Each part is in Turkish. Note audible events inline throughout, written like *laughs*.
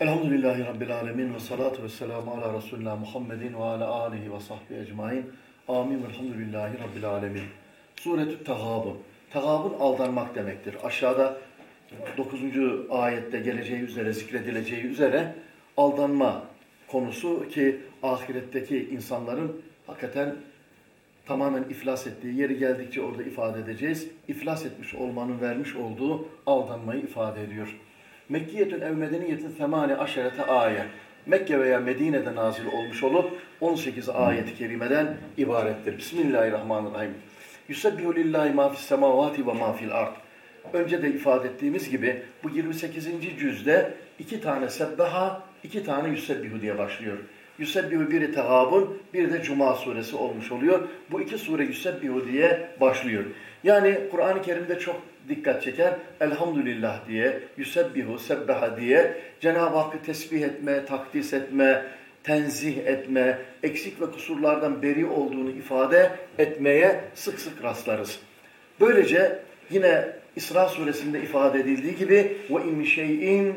Elhamdülillahi Rabbil Alemin ve salatu ve selamu ala Resulullah Muhammedin ve ala alihi ve sahbihi ecmain. Amin. Elhamdülillahi Rabbil Alemin. Suretü Tegabun. Tegabun aldanmak demektir. Aşağıda 9. ayette geleceği üzere, zikredileceği üzere aldanma konusu ki ahiretteki insanların hakikaten tamamen iflas ettiği yeri geldikçe orada ifade edeceğiz. İflas etmiş olmanın vermiş olduğu aldanmayı ifade ediyor. Mekkiyetün ev medeniyetin semane aşerete ayet. Mekke veya Medine'de nazil olmuş olup 18 ayet-i kerimeden ibarettir. Bismillahirrahmanirrahim. Yusebbihu lillahi ma fis semavati ve ma fil ard. Önce de ifade ettiğimiz gibi bu 28. cüzde iki tane sebbaha, iki tane yüsebbihu diye başlıyor. Yüsebbihu biri tegabun, bir de Cuma suresi olmuş oluyor. Bu iki sure Yüsebbihu diye başlıyor. Yani Kur'an-ı Kerim'de çok dikkat çeker. Elhamdülillah diye, Yüsebbihu, Sebbaha diye Cenab-ı Hakk'ı tesbih etme, takdis etme, tenzih etme, eksik ve kusurlardan beri olduğunu ifade etmeye sık sık rastlarız. Böylece yine İsra suresinde ifade edildiği gibi ve in şeyin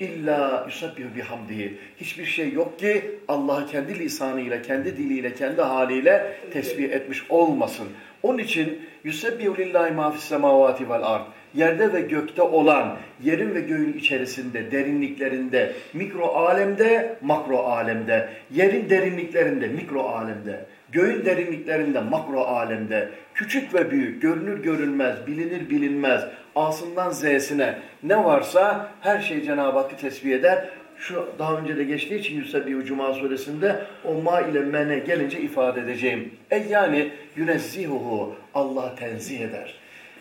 illa yusabbihu bihamdihi. Hiçbir şey yok ki Allah'ı kendi lisanıyla, kendi diliyle, kendi haliyle tesbih etmiş olmasın. Onun için yusabbihu lillahi ma fis semavati vel ard. Yerde ve gökte olan, yerin ve göğün içerisinde, derinliklerinde, mikro alemde, makro alemde, yerin derinliklerinde, mikro alemde, göğün derinliklerinde, makro alemde, küçük ve büyük, görünür görünmez, bilinir bilinmez, A'sından Z'sine ne varsa her şey Cenab-ı Hakk'ı tesbih eder. Şu daha önce de geçtiği için Yusebbihu Cuma suresinde o ma ile mene gelince ifade edeceğim. E yani yunezzihuhu Allah tenzih eder.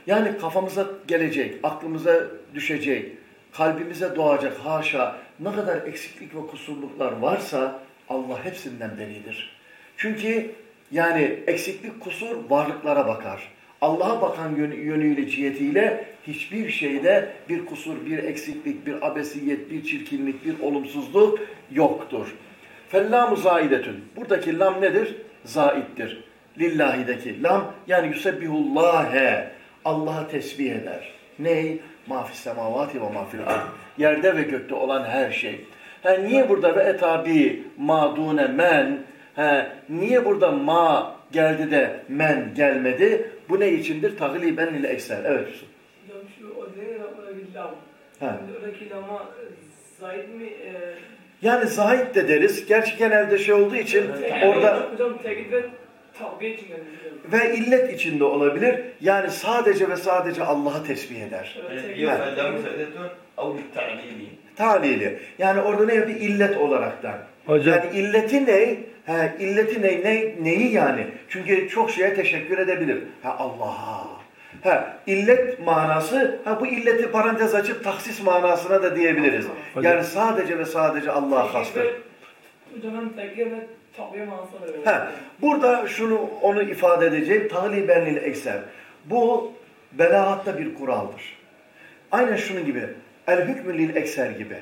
Yani kafamıza gelecek, aklımıza düşecek, kalbimize doğacak haşa ne kadar eksiklik ve kusurluklar varsa Allah hepsinden beridir. Çünkü yani eksiklik, kusur varlıklara bakar. Allah'a bakan yönüyle, cihetiyle hiçbir şeyde bir kusur, bir eksiklik, bir abesiyet, bir çirkinlik, bir olumsuzluk yoktur. Fellamu zaidetün. Buradaki lam nedir? Zaittir. Lillahi'deki lam yani yusebbihullâhe. Allah'a tesbih eder. Ney? Mafis semavati ve mafil. Yerde ve gökte olan her şey. Ha, niye burada ve etabi madune men? He, niye burada ma geldi de men gelmedi? Bu ne içindir? Tagliben ile ekser. Evet Yusuf. Hocam şu oradaki lam. Oradaki lama e, zahid mi? E, yani zahid de deriz. Gerçi genelde şey olduğu için orada... Hocam tekit ve ve illet içinde olabilir. Yani sadece ve sadece Allah'a tesbih eder. Evet. Yani, talili. Yani orada ne yapıyor? İllet olaraktan. Hocam. Yani illeti ne? He, illeti ne? ne? Neyi yani? Çünkü çok şeye teşekkür edebilir. Ha Allah'a. Ha illet manası, ha bu illeti parantez açıp taksis manasına da diyebiliriz. Hocam. Yani sadece ve sadece Allah'a. Hocam veriyor. Ha, burada şunu onu ifade edeceğim. Taliben lil ekser. Bu belagatta bir kuraldır. Aynen şunun gibi. El hükmü lil ekser gibi.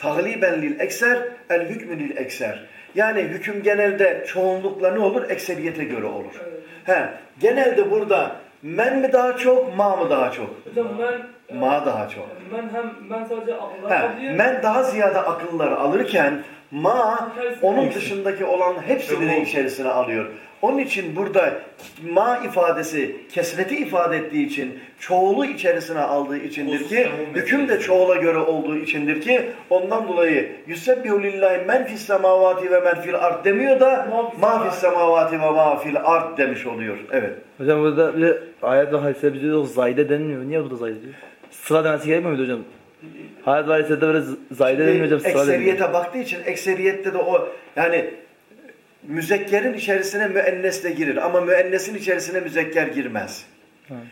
Tagliben lil ekser, el hükmü lil ekser. Yani hüküm genelde çoğunlukla ne olur? Ekseriyete göre olur. Evet. He, genelde burada men mi daha çok, ma mı daha çok? Hocam ben e, Ma daha çok. ben hem ben sadece akıllar He, kalıyorum. men daha ziyade akılları alırken ma onun dışındaki olan hepsini de içerisine alıyor. Onun için burada ma ifadesi kesreti ifade ettiği için çoğulu içerisine aldığı içindir ki hüküm de çoğula göre olduğu içindir ki ondan dolayı yusebbihu lillahi men fis semavati ve men fil ard demiyor da ma fis semavati ve ma fil ard demiş oluyor. Evet. Hocam burada bir ayet ve hadiste bir diyor zayde denilmiyor. Niye burada zayde diyor? Sıra demesi gerekmiyor muydu hocam? Ayet ve hadiste de böyle zayde denilmiyor hocam sıra ekseriyete baktığı için ekseriyette de o yani müzekkerin içerisine müennes de girir ama müennesin içerisine müzekker girmez.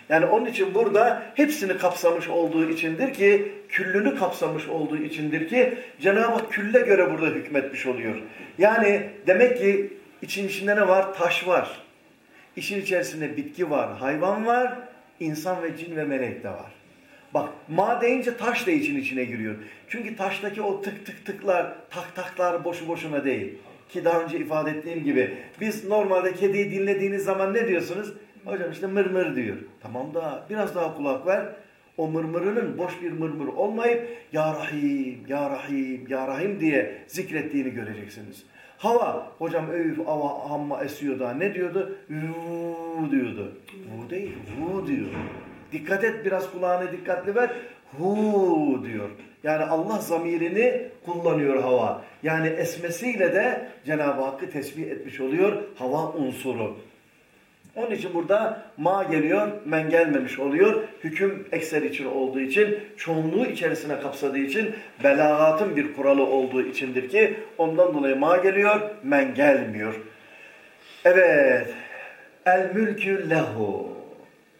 Yani onun için burada hepsini kapsamış olduğu içindir ki, küllünü kapsamış olduğu içindir ki Cenab-ı Hak külle göre burada hükmetmiş oluyor. Yani demek ki için içinde ne var? Taş var. İşin içerisinde bitki var, hayvan var, insan ve cin ve melek de var. Bak ma deyince taş da için içine giriyor. Çünkü taştaki o tık tık tıklar, tak taklar boşu boşuna değil. Ki daha önce ifade ettiğim gibi biz normalde kediyi dinlediğiniz zaman ne diyorsunuz? Hocam işte mır mır diyor. Tamam da biraz daha kulak ver. O mırmırının boş bir mırmır olmayıp Ya Rahim, Ya Rahim, Ya Rahim diye zikrettiğini göreceksiniz. Hava, hocam öyüf hava hamma esiyor da ne diyordu? Vuu diyordu. Vu değil, vu diyor. Dikkat et biraz kulağına dikkatli ver. Hu diyor. Yani Allah zamirini kullanıyor hava. Yani esmesiyle de Cenab-ı Hakk'ı tesbih etmiş oluyor hava unsuru. Onun için burada ma geliyor, men gelmemiş oluyor. Hüküm ekser için olduğu için, çoğunluğu içerisine kapsadığı için, belagatın bir kuralı olduğu içindir ki ondan dolayı ma geliyor, men gelmiyor. Evet, el mülkü lehu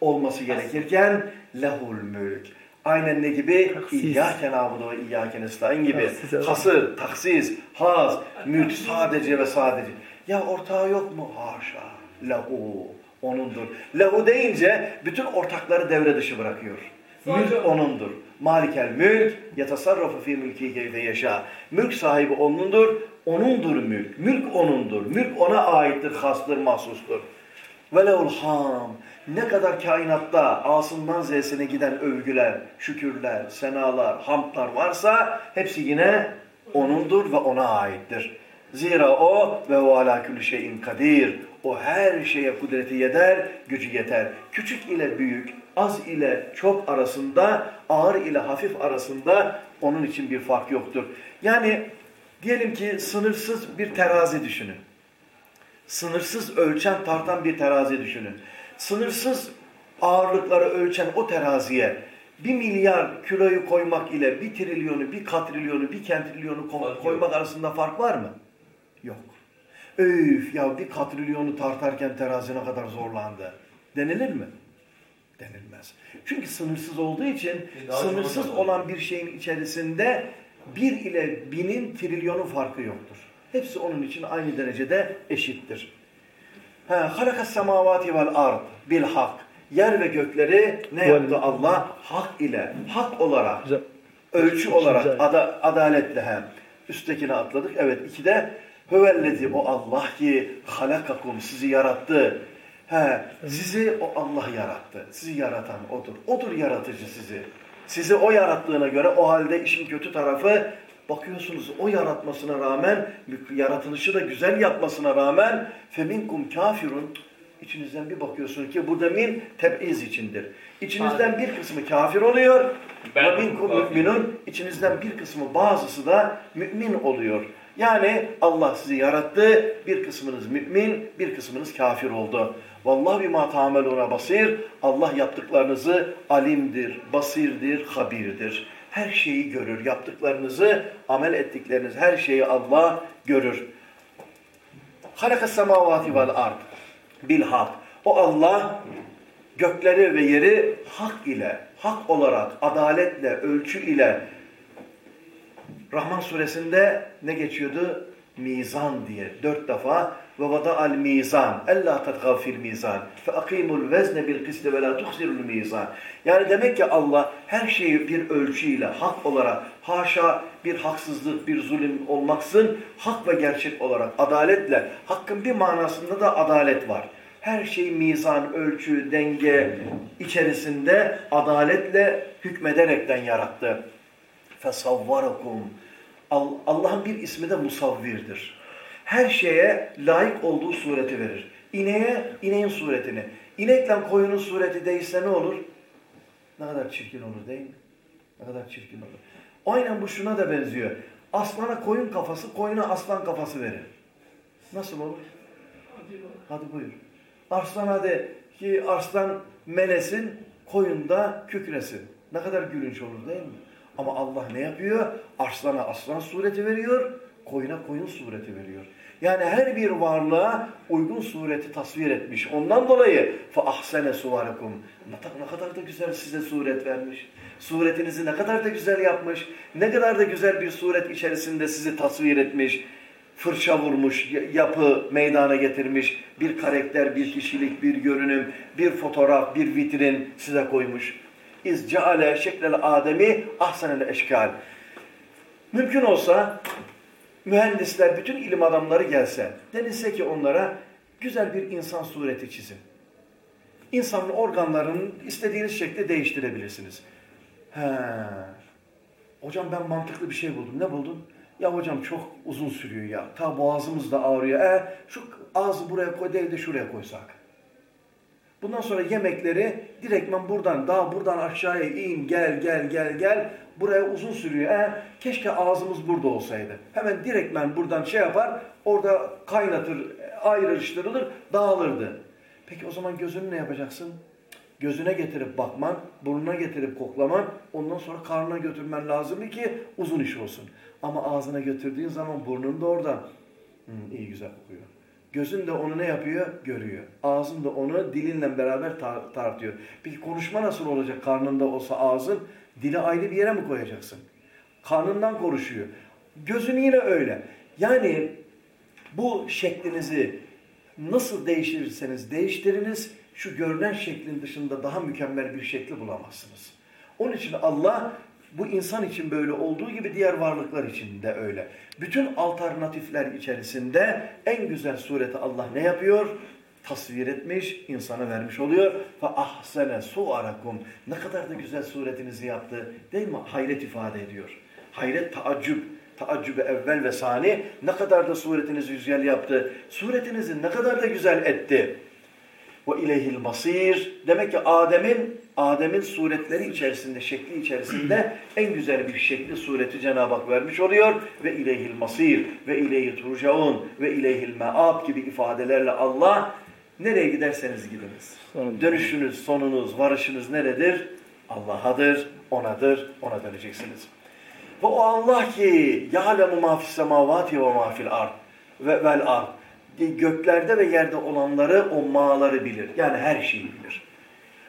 olması gerekirken lehul mülk. Aynen ne gibi? Taksis. İyyâke nâbudu ve iyyâke nestaîn gibi. Hasır, taksis, haz, mülk sadece ve sadece. Ya ortağı yok mu? Haşa. Lehu. Onundur. Lehu deyince bütün ortakları devre dışı bırakıyor. Mülk onundur. Malikel mülk yetasarrafu fi mülki keyfe yaşa. Mülk sahibi onundur. Onundur mülk. Mülk onundur. Mülk ona aittir, hastır, mahsustur. Velevul ham. Ne kadar kainatta A'sından Z'sine giden övgüler, şükürler, senalar, hamdlar varsa hepsi yine O'nundur ve O'na aittir. Zira O ve o ala külü şeyin kadir. O her şeye kudreti yeter, gücü yeter. Küçük ile büyük, az ile çok arasında, ağır ile hafif arasında onun için bir fark yoktur. Yani diyelim ki sınırsız bir terazi düşünün. Sınırsız ölçen tartan bir terazi düşünün. Sınırsız ağırlıkları ölçen o teraziye bir milyar kiloyu koymak ile bir trilyonu, bir katrilyonu, bir kentrilyonu ko- Fark yok. koymak arasında fark var mı? Yok. Öf ya bir katrilyonu tartarken terazi ne kadar zorlandı. Denilir mi? Denilmez. Çünkü sınırsız olduğu için daha sınırsız olan bir şeyin içerisinde bir ile binin trilyonu farkı yoktur. Hepsi onun için aynı derecede eşittir. Halakas semavati vel ard bil hak. Yer ve gökleri ne yaptı Allah? Hak ile, hak olarak, ölçü olarak, ada, adaletle hem. Üsttekini atladık. Evet ikide hüvellezi o Allah ki halakakum sizi yarattı. He, sizi o Allah yarattı. Sizi yaratan odur. Odur yaratıcı sizi. Sizi o yarattığına göre o halde işin kötü tarafı bakıyorsunuz o yaratmasına rağmen yaratılışı da güzel yapmasına rağmen feminkum kafirun içinizden bir bakıyorsun ki burada min teb'iz içindir. İçinizden bir kısmı kafir oluyor. Ve minkum müminun içinizden bir kısmı bazısı da mümin oluyor. Yani Allah sizi yarattı. Bir kısmınız mümin, bir kısmınız kafir oldu. Vallahi bima tameluna basir. Allah yaptıklarınızı alimdir, basirdir, habirdir. Her şeyi görür. Yaptıklarınızı, amel ettikleriniz her şeyi Allah görür. Halakas semavati vel ard bil hak. O Allah gökleri ve yeri hak ile, hak olarak, adaletle, ölçü ile Rahman suresinde ne geçiyordu? Mizan diye. Dört defa ve vada al mizan. Ella tatgav fil mizan. Fe akimul vezne bil kiste ve la tuhsirul mizan. Yani demek ki Allah her şeyi bir ölçüyle hak olarak haşa bir haksızlık bir zulüm olmaksın hak ve gerçek olarak adaletle hakkın bir manasında da adalet var. Her şey mizan, ölçü, denge içerisinde adaletle hükmederekten yarattı. Fesavvarakum. Al- Allah'ın bir ismi de musavvirdir. Her şeye layık olduğu sureti verir. İneğe ineğin suretini. İnekle koyunun sureti değişse ne olur? Ne kadar çirkin olur değil mi? Ne kadar çirkin olur. Aynen bu şuna da benziyor. Aslana koyun kafası, koyuna aslan kafası verir. Nasıl olur? Hadi buyur. Arslana de ki arslan melesin, koyun da kükresin. Ne kadar gülünç olur değil mi? Ama Allah ne yapıyor? Arslana aslan sureti veriyor, koyuna koyun sureti veriyor. Yani her bir varlığa uygun sureti tasvir etmiş. Ondan dolayı ahsene suvarakum. Ne kadar da güzel size suret vermiş. Suretinizi ne kadar da güzel yapmış. Ne kadar da güzel bir suret içerisinde sizi tasvir etmiş fırça vurmuş, yapı meydana getirmiş, bir karakter, bir kişilik, bir görünüm, bir fotoğraf, bir vitrin size koymuş. İz ceale şeklel ademi ahsenel eşkal. Mümkün olsa mühendisler, bütün ilim adamları gelse, denilse ki onlara güzel bir insan sureti çizin. İnsanın organlarının istediğiniz şekilde değiştirebilirsiniz. He. Hocam ben mantıklı bir şey buldum. Ne buldun? Ya hocam çok uzun sürüyor ya. Ta boğazımız da ağrıyor. E, şu ağzı buraya koy değil de şuraya koysak. Bundan sonra yemekleri direktmen buradan, daha buradan aşağıya in, gel, gel, gel, gel. Buraya uzun sürüyor. E, keşke ağzımız burada olsaydı. Hemen direktmen buradan şey yapar, orada kaynatır, ayrıştırılır, dağılırdı. Peki o zaman gözünü ne yapacaksın? Gözüne getirip bakman, burnuna getirip koklaman, ondan sonra karnına götürmen lazım ki uzun iş olsun. Ama ağzına götürdüğün zaman burnun da orada. Hmm, iyi güzel kokuyor. Gözün de onu ne yapıyor? Görüyor. Ağzın da onu dilinle beraber tar- tartıyor. Peki konuşma nasıl olacak karnında olsa ağzın? Dili ayrı bir yere mi koyacaksın? Karnından konuşuyor. Gözün yine öyle. Yani bu şeklinizi nasıl değiştirirseniz değiştiriniz, şu görünen şeklin dışında daha mükemmel bir şekli bulamazsınız. Onun için Allah bu insan için böyle olduğu gibi diğer varlıklar için de öyle. Bütün alternatifler içerisinde en güzel sureti Allah ne yapıyor? Tasvir etmiş, insana vermiş oluyor. Ve ahsene suarakum. Ne kadar da güzel suretinizi yaptı. Değil mi? Hayret ifade ediyor. Hayret, taaccüp. Taaccübe evvel ve sani. Ne kadar da suretinizi güzel yaptı. Suretinizi ne kadar da güzel etti. Ve ileyhil masir. Demek ki Adem'in Adem'in suretleri içerisinde, şekli içerisinde en güzel bir şekli sureti Cenab-ı Hak vermiş oluyor. Ve ileyhil masir ve ileyhi turcaun ve ileyhil me'ab gibi ifadelerle Allah nereye giderseniz gidiniz. Dönüşünüz, sonunuz, varışınız neredir? Allah'adır, O'nadır, O'na döneceksiniz. Ve o Allah ki ya'lemu ma fis semavati ve ma fil ard ve vel ard. Göklerde ve yerde olanları o mağaları bilir. Yani her şeyi bilir.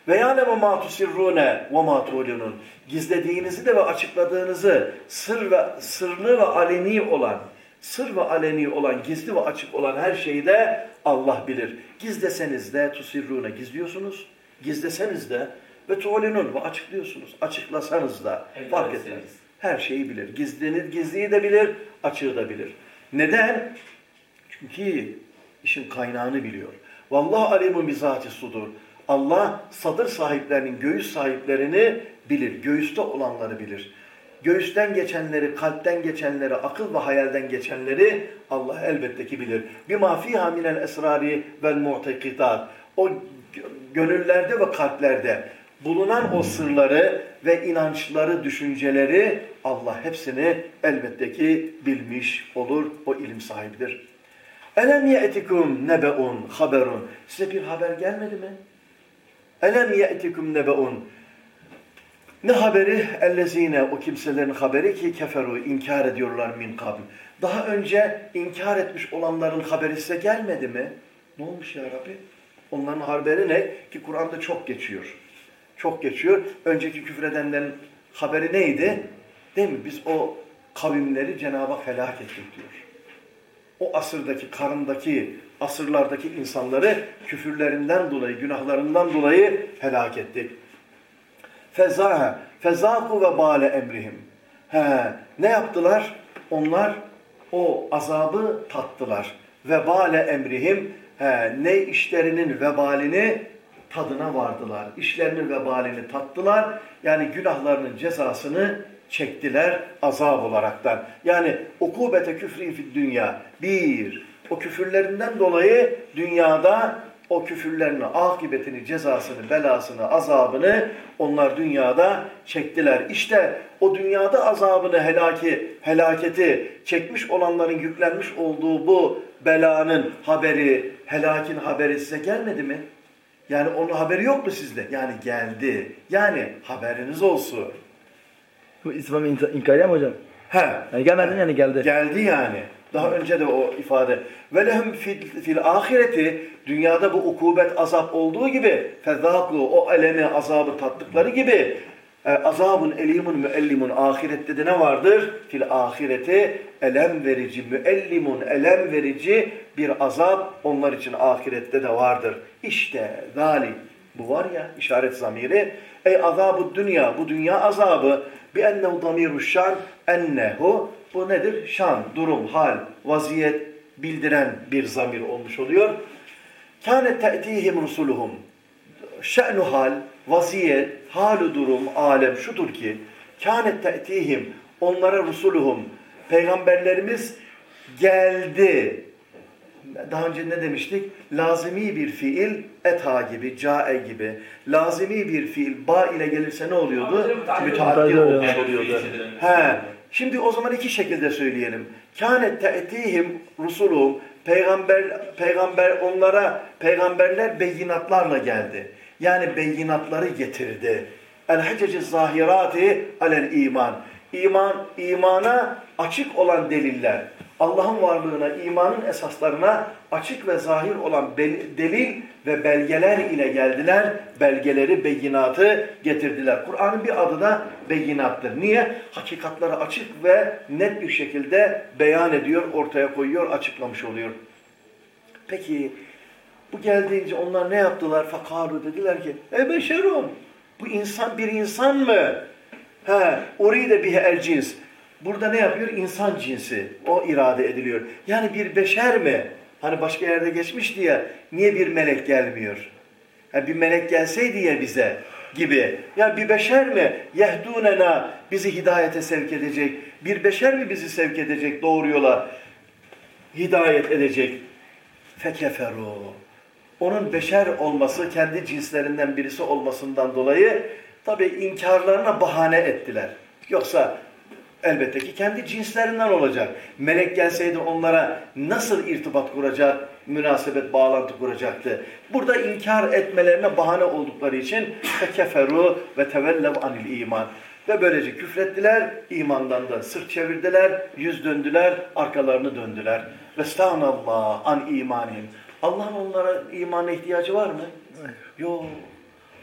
Ve ya'lemu ma tusirrune ve ma tu'linun. Gizlediğinizi de ve açıkladığınızı sır ve sırlı ve aleni olan sır ve aleni olan, gizli ve açık olan her şeyi de Allah bilir. Gizleseniz de tusirrune gizliyorsunuz. Gizleseniz de ve tu'linun ve açıklıyorsunuz. Açıklasanız da fark etmez. Her şeyi bilir. Gizlenir, gizliyi de bilir, açığı da bilir. Neden? Çünkü işin kaynağını biliyor. Vallahi alimun bizati sudur. Allah sadır sahiplerinin, göğüs sahiplerini bilir. Göğüste olanları bilir. Göğüsten geçenleri, kalpten geçenleri, akıl ve hayalden geçenleri Allah elbette ki bilir. Fiha minel esrari vel mu'tekidat. O gönüllerde ve kalplerde bulunan o sırları ve inançları, düşünceleri Allah hepsini elbette ki bilmiş olur. O ilim sahibidir. Elem ye'tikum nebe'un haberun. Size bir haber gelmedi mi? Elem ye'tikum nebe'un. Ne haberi? Ellezine o kimselerin haberi ki keferu inkar ediyorlar min kabl. Daha önce inkar etmiş olanların haberi size gelmedi mi? Ne olmuş ya Rabbi? Onların haberi ne? Ki Kur'an'da çok geçiyor. Çok geçiyor. Önceki küfredenlerin haberi neydi? Değil mi? Biz o kavimleri Cenab-ı Hak helak ettik diyor. O asırdaki, karındaki, asırlardaki insanları küfürlerinden dolayı, günahlarından dolayı helak ettik. Fezaha, fezaku ve bale emrihim. He, ne yaptılar? Onlar o azabı tattılar. Vebale emrihim, he, ne işlerinin vebalini tadına vardılar. İşlerinin vebalini tattılar. Yani günahlarının cezasını çektiler azab olaraktan. Yani ukubete küfri fid dünya. Bir, o küfürlerinden dolayı dünyada o küfürlerini, akıbetini, cezasını, belasını, azabını onlar dünyada çektiler. İşte o dünyada azabını, helaki, helaketi çekmiş olanların yüklenmiş olduğu bu belanın haberi, helakin haberi size gelmedi mi? Yani onun haberi yok mu sizde? Yani geldi. Yani haberiniz olsun. Bu İslam in- inkar mı hocam? He. Yani gelmedi yani geldi. Geldi yani. Daha önce de o ifade. Ve lehum fil, fil ahireti dünyada bu ukubet azap olduğu gibi fezâku o elemi azabı tattıkları gibi e, azabun elimun müellimun ahirette de ne vardır? Fil ahireti elem verici müellimun elem verici bir azap onlar için ahirette de vardır. İşte zalim. Bu var ya işaret zamiri. Ey azabı dünya bu dünya azabı bi ennehu damiru şan ennehu bu nedir? Şan, durum, hal, vaziyet bildiren bir zamir olmuş oluyor. Kâne te'tihim rusuluhum. Şe'nu hal, vaziyet, halu durum, alem şudur ki kânet te'tihim onlara rusuluhum peygamberlerimiz geldi. Daha önce ne demiştik? Lazimi bir fiil etha gibi, cae gibi. Lazimi bir fiil ba ile gelirse ne oluyordu? Müteaddi olmuş oluyordu. He. Şimdi o zaman iki şekilde söyleyelim. Kânet te'tihim rusulum peygamber peygamber onlara peygamberler beyinatlarla geldi. Yani beyinatları getirdi. El hececi zahirati alel iman. İman imana açık olan deliller. Allah'ın varlığına, imanın esaslarına açık ve zahir olan delil ve belgeler ile geldiler. Belgeleri, beyinatı getirdiler. Kur'an'ın bir adı da beyinattır. Niye? Hakikatları açık ve net bir şekilde beyan ediyor, ortaya koyuyor, açıklamış oluyor. Peki bu geldiğince onlar ne yaptılar? Fakaru dediler ki, e beşerun. Bu insan bir insan mı? He, orayı bihi el cins. Burada ne yapıyor? İnsan cinsi. O irade ediliyor. Yani bir beşer mi? Hani başka yerde geçmiş diye niye bir melek gelmiyor? Ha, bir melek gelseydi ya bize gibi. Ya bir beşer mi? Yehdûnena bizi hidayete sevk edecek. Bir beşer mi bizi sevk edecek doğru yola? Hidayet edecek. Fekeferu. Onun beşer olması, kendi cinslerinden birisi olmasından dolayı tabi inkarlarına bahane ettiler. Yoksa elbette ki kendi cinslerinden olacak. Melek gelseydi onlara nasıl irtibat kuracak, münasebet, bağlantı kuracaktı. Burada inkar etmelerine bahane oldukları için fekeferu ve tevellev anil iman. Ve böylece küfrettiler, imandan da sırt çevirdiler, yüz döndüler, arkalarını döndüler. Vestanallah an imanim. Allah'ın onlara imana ihtiyacı var mı? Yok.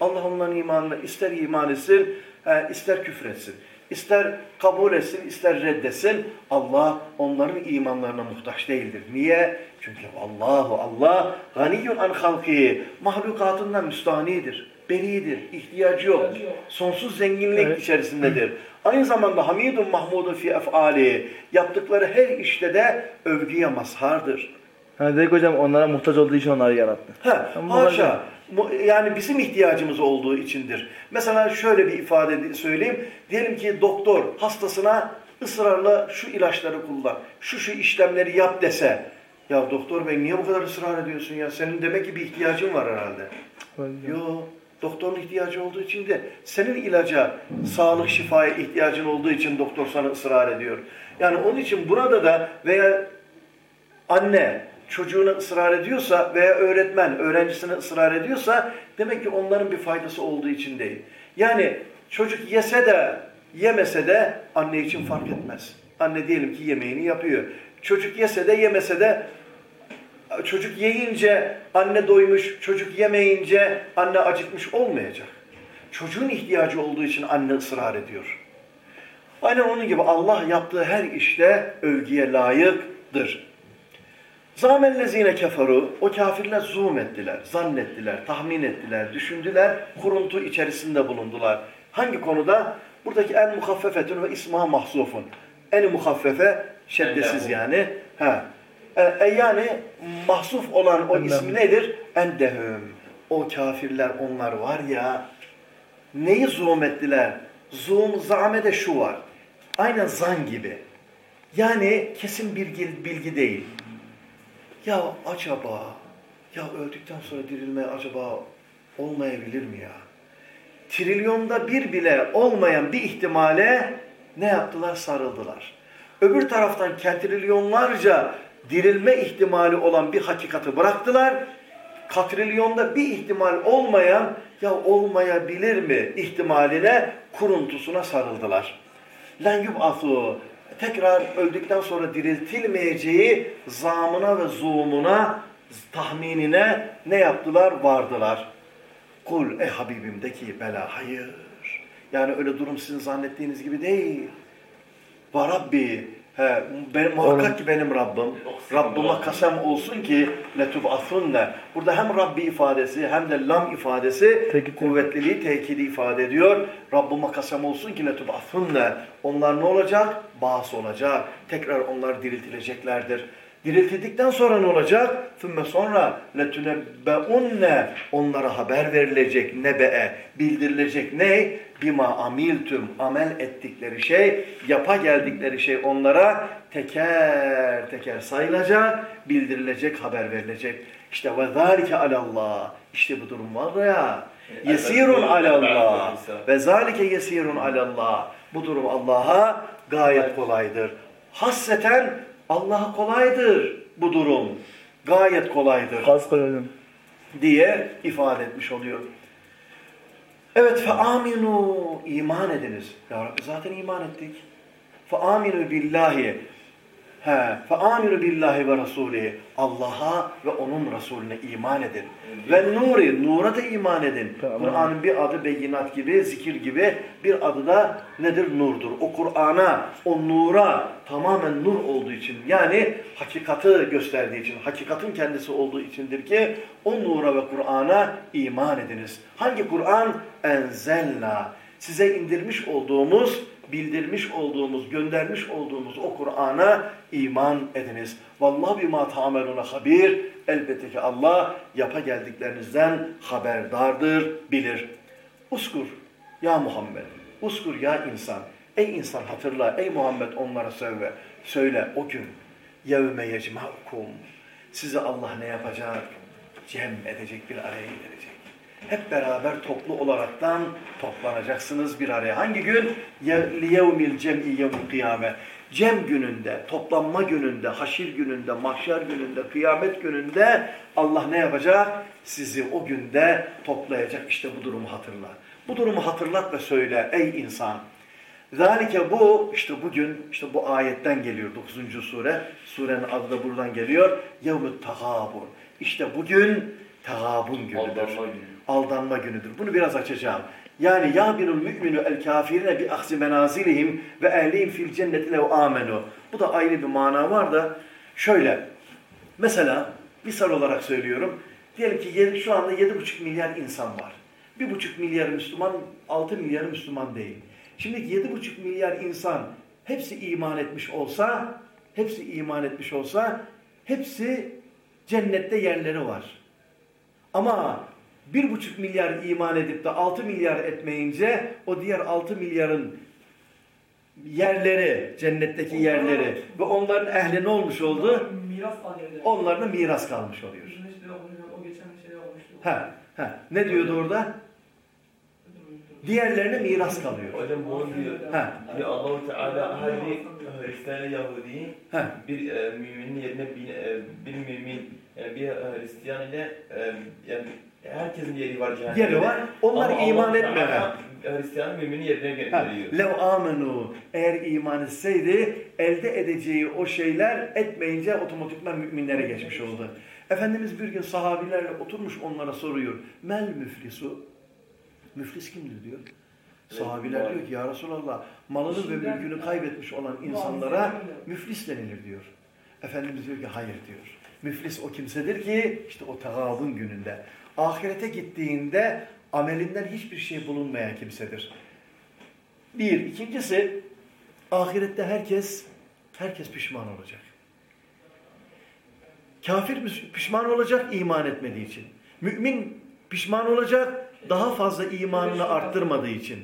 Allah onların imanına ister iman etsin, e, ister küfretsin. İster kabul etsin, ister reddetsin. Allah onların imanlarına muhtaç değildir. Niye? Çünkü Allahu Allah ganiyyun an halki mahlukatından müstahnidir. Beridir, ihtiyacı yok. Sonsuz zenginlik Evet. içerisindedir. Aynı zamanda hamidun mahmudun fi efali. Yaptıkları her işte de övgüye mazhardır. Ha dedik hocam onlara muhtaç olduğu için onları yarattı. Ha, haşa. Yani bizim ihtiyacımız olduğu içindir. Mesela şöyle bir ifade de- söyleyeyim. Diyelim ki doktor hastasına ısrarla şu ilaçları kullan, şu şu işlemleri yap dese. Ya doktor bey niye bu kadar ısrar ediyorsun ya? Senin demek ki bir ihtiyacın var herhalde. Yok. Doktorun ihtiyacı olduğu için de senin ilaca, sağlık, şifaya ihtiyacın olduğu için doktor sana ısrar ediyor. Yani onun için burada da veya anne çocuğuna ısrar ediyorsa veya öğretmen öğrencisine ısrar ediyorsa demek ki onların bir faydası olduğu için değil. Yani çocuk yese de yemese de anne için fark etmez. Anne diyelim ki yemeğini yapıyor. Çocuk yese de yemese de çocuk yiyince anne doymuş, çocuk yemeyince anne acıkmış olmayacak. Çocuğun ihtiyacı olduğu için anne ısrar ediyor. Aynen onun gibi Allah yaptığı her işte övgüye layıktır. Zâmellezîne keferu, o kafirler zoom ettiler, zannettiler, tahmin ettiler, düşündüler, kuruntu içerisinde bulundular. Hangi konuda? Buradaki en muhaffefetün ve ismaha mahzufun. En muhaffefe, şeddesiz yani. Ha. E, e, yani mahzuf olan o ismi nedir? Endehüm. O kafirler onlar var ya, neyi zoom ettiler? Zoom, zamede şu var. Aynen zan gibi. Yani kesin bilgi, bilgi değil. Ya acaba, ya öldükten sonra dirilme acaba olmayabilir mi ya? Trilyonda bir bile olmayan bir ihtimale ne yaptılar? Sarıldılar. Öbür taraftan trilyonlarca dirilme ihtimali olan bir hakikati bıraktılar. Katrilyonda bir ihtimal olmayan ya olmayabilir mi ihtimaline kuruntusuna sarıldılar. Len yub'athu tekrar öldükten sonra diriltilmeyeceği zamına ve zulmuna, tahminine ne yaptılar? Vardılar. Kul ey Habibim de ki bela hayır. Yani öyle durum sizin zannettiğiniz gibi değil. Ve Rabbi he, ben, muhakkak ki benim Rabbim. Rabbime kasem olsun ki letub'athunne. Burada hem Rabbi ifadesi hem de lam ifadesi Tekit. kuvvetliliği, tekidi ifade ediyor. Rabbime kasem olsun ki letub'athunne. Onlar ne olacak? Bağız olacak. Tekrar onlar diriltileceklerdir. Diriltildikten sonra ne olacak? Sümme sonra letunebbeunne onlara haber verilecek nebe'e bildirilecek ne? Bima amiltüm amel ettikleri şey, yapa geldikleri şey onlara teker teker sayılacak, bildirilecek, haber verilecek. İşte ve zalike alallah. İşte bu durum var ya. Yesirun alallah. Ve zalike yesirun alallah. Bu durum Allah'a gayet kolaydır. Hasreten Allah'a kolaydır bu durum. Gayet kolaydır Kaz koy hocam. diye ifade etmiş oluyor. Evet fe aminu iman ediniz. Ya Rabbi zaten iman ettik. Fe aminu billahi. He, fe aminu billahi ve rasulihi. Allah'a ve onun Resulüne iman edin. Ve nuri, nura da iman edin. Tamam. Kur'an'ın bir adı beyinat gibi, zikir gibi bir adı da nedir? Nurdur. O Kur'an'a, o nura tamamen nur olduğu için yani hakikati gösterdiği için, hakikatin kendisi olduğu içindir ki o nura ve Kur'an'a iman ediniz. Hangi Kur'an? Enzelna. Size indirmiş olduğumuz, bildirmiş olduğumuz, göndermiş olduğumuz o Kur'an'a iman ediniz. Vallahi bima ta'meluna habir. Elbette ki Allah yapa geldiklerinizden haberdardır, bilir. Uskur ya Muhammed, uskur ya insan. Ey insan hatırla, ey Muhammed onlara söyle. Söyle o gün. Yevme yecma'ukum. Sizi Allah ne yapacak? Cem edecek, bir araya getirecek. Hep beraber toplu olaraktan toplanacaksınız bir araya. Hangi gün? Liyevmil cem'i yevmil kıyame. Cem gününde, toplanma gününde, haşir gününde, mahşer gününde, kıyamet gününde Allah ne yapacak? Sizi o günde toplayacak. İşte bu durumu hatırla. Bu durumu hatırlat ve söyle ey insan. Zalike bu, işte bugün, işte bu ayetten geliyor 9. sure. Surenin adı da buradan geliyor. Yevmut tagabun. İşte bugün tagabun günüdür. Aldanma günü. Aldanma günüdür. Bunu biraz açacağım. Yani ya birul mü'minu el kafirine bi aksi menazilihim ve ehlihim fil cenneti lev amenu. Bu da ayrı bir mana var da şöyle. Mesela misal olarak söylüyorum. Diyelim ki şu anda 7,5 milyar insan var. 1,5 milyar Müslüman, 6 milyar Müslüman değil. Şimdi 7,5 milyar insan hepsi iman etmiş olsa, hepsi iman etmiş olsa, hepsi cennette yerleri var. Ama bir buçuk milyar iman edip de altı milyar etmeyince o diğer altı milyarın yerleri, cennetteki yerleri ve onların ehli ne olmuş oldu? Miras. Onlarına miras kalmış oluyor. Şey olmuştu. Ha, ha. Ne diyordu orada? Diğerlerine miras kalıyor. Hocam bu diyor. Ha, Yani Allah-u Teala her bir Hristiyan Yahudi ha. bir e, müminin yerine bir, e, bir mümin yani bir e, Hristiyan ile e, yani herkesin yeri var cehennemde. Yeri var. Onlar Ama iman. Teala Hristiyan müminin yerine Ha, gönderiyor. Lev amenu eğer iman etseydi elde edeceği o şeyler etmeyince otomatikman müminlere geçmiş oldu. Efendimiz bir gün sahabilerle oturmuş onlara soruyor. Mel müflisu. Müflis kimdir diyor. Sahabiler diyor ki ya Resulallah malını ve mülkünü kaybetmiş olan insanlara müflis denilir diyor. Efendimiz diyor ki hayır diyor. Müflis o kimsedir ki işte o tagabun gününde. Ahirete gittiğinde amelinden hiçbir şey bulunmayan kimsedir. Bir. ikincisi ahirette herkes herkes pişman olacak. Kafir pişman olacak iman etmediği için. Mümin pişman olacak daha fazla imanını arttırmadığı için.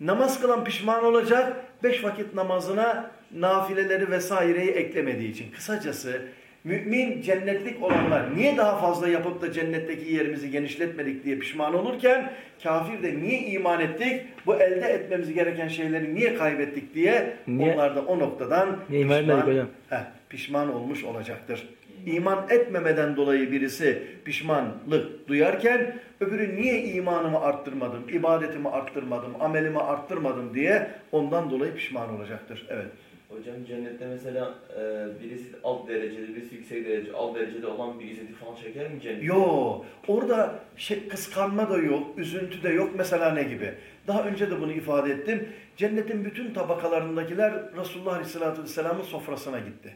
Namaz kılan pişman olacak beş vakit namazına nafileleri vesaireyi eklemediği için. Kısacası mümin cennetlik olanlar niye daha fazla yapıp da cennetteki yerimizi genişletmedik diye pişman olurken kafir de niye iman ettik bu elde etmemiz gereken şeyleri niye kaybettik diye Niye? onlar da o noktadan Niye hocam? Heh, pişman olmuş olacaktır. İman etmemeden dolayı birisi pişmanlık duyarken öbürü niye imanımı arttırmadım, ibadetimi arttırmadım, amelimi arttırmadım diye ondan dolayı pişman olacaktır. Evet. Hocam cennette mesela e, birisi alt derecede, birisi yüksek derece, alt derecede olan bir izzeti falan çeker mi cennet? Yo, orada şey, kıskanma da yok, üzüntü de yok. Mesela ne gibi? Daha önce de bunu ifade ettim. Cennetin bütün tabakalarındakiler Resulullah Aleyhisselatü Vesselam'ın sofrasına gitti.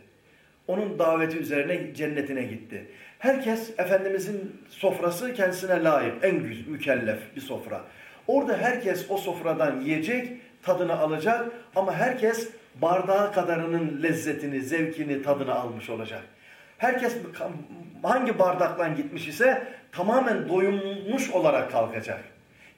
Onun daveti üzerine cennetine gitti. Herkes Efendimizin sofrası kendisine layık, en güzel, mükellef bir sofra. Orada herkes o sofradan yiyecek, tadını alacak ama herkes bardağı kadarının lezzetini, zevkini, tadını almış olacak. Herkes hangi bardakla gitmiş ise tamamen doyulmuş olarak kalkacak.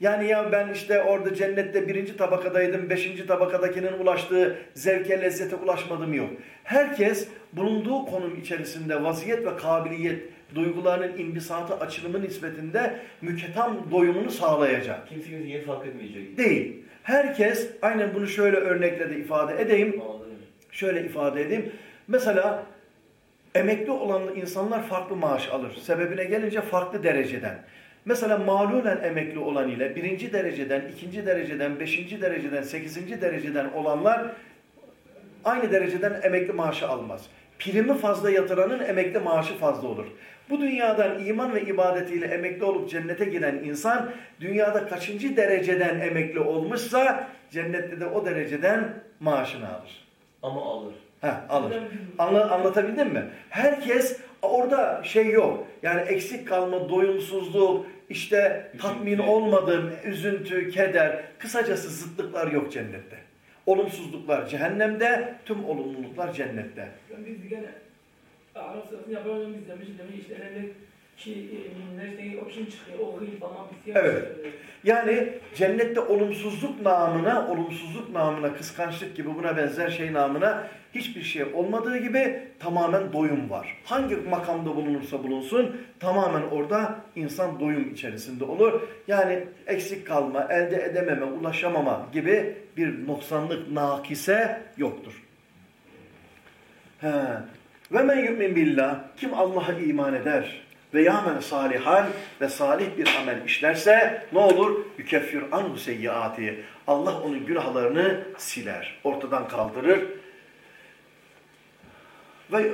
Yani ya ben işte orada cennette birinci tabakadaydım, beşinci tabakadakinin ulaştığı zevke, lezzete ulaşmadım yok. Herkes bulunduğu konum içerisinde vaziyet ve kabiliyet, duygularının imbisatı, açılımı nispetinde müketam doyumunu sağlayacak. Kimse kimse yeni fark etmeyecek. Değil. Herkes, aynen bunu şöyle örnekle de ifade edeyim. Şöyle ifade edeyim. Mesela emekli olan insanlar farklı maaş alır. Sebebine gelince farklı dereceden. Mesela malulen emekli olan ile birinci dereceden, ikinci dereceden, beşinci dereceden, sekizinci dereceden olanlar aynı dereceden emekli maaşı almaz. Primi fazla yatıranın emekli maaşı fazla olur. Bu dünyadan iman ve ibadetiyle emekli olup cennete giren insan dünyada kaçıncı dereceden emekli olmuşsa cennette de o dereceden maaşını alır. Ama alır. Heh, alır. Anla, anlatabildim mi? Herkes orada şey yok. Yani eksik kalma, doyumsuzluk, işte tatmin olmadığım, üzüntü, keder, kısacası zıtlıklar yok cennette. Olumsuzluklar cehennemde, tüm olumluluklar cennette. Biz gene Arap sırasını yapıyorum biz demiş demiş işte elinde ki e, işte o kim çıkıyor o hıyl falan bir şey Evet. Yani cennette olumsuzluk namına, olumsuzluk namına, kıskançlık gibi buna benzer şey namına hiçbir şey olmadığı gibi tamamen doyum var. Hangi makamda bulunursa bulunsun tamamen orada insan doyum içerisinde olur. Yani eksik kalma, elde edememe, ulaşamama gibi bir noksanlık, nakise yoktur. He. Ve men yu'min billah kim Allah'a iman eder ve yamen salihan ve salih bir amel işlerse ne olur? Yükeffir anhu seyyiati. Allah onun günahlarını siler, ortadan kaldırır. Ve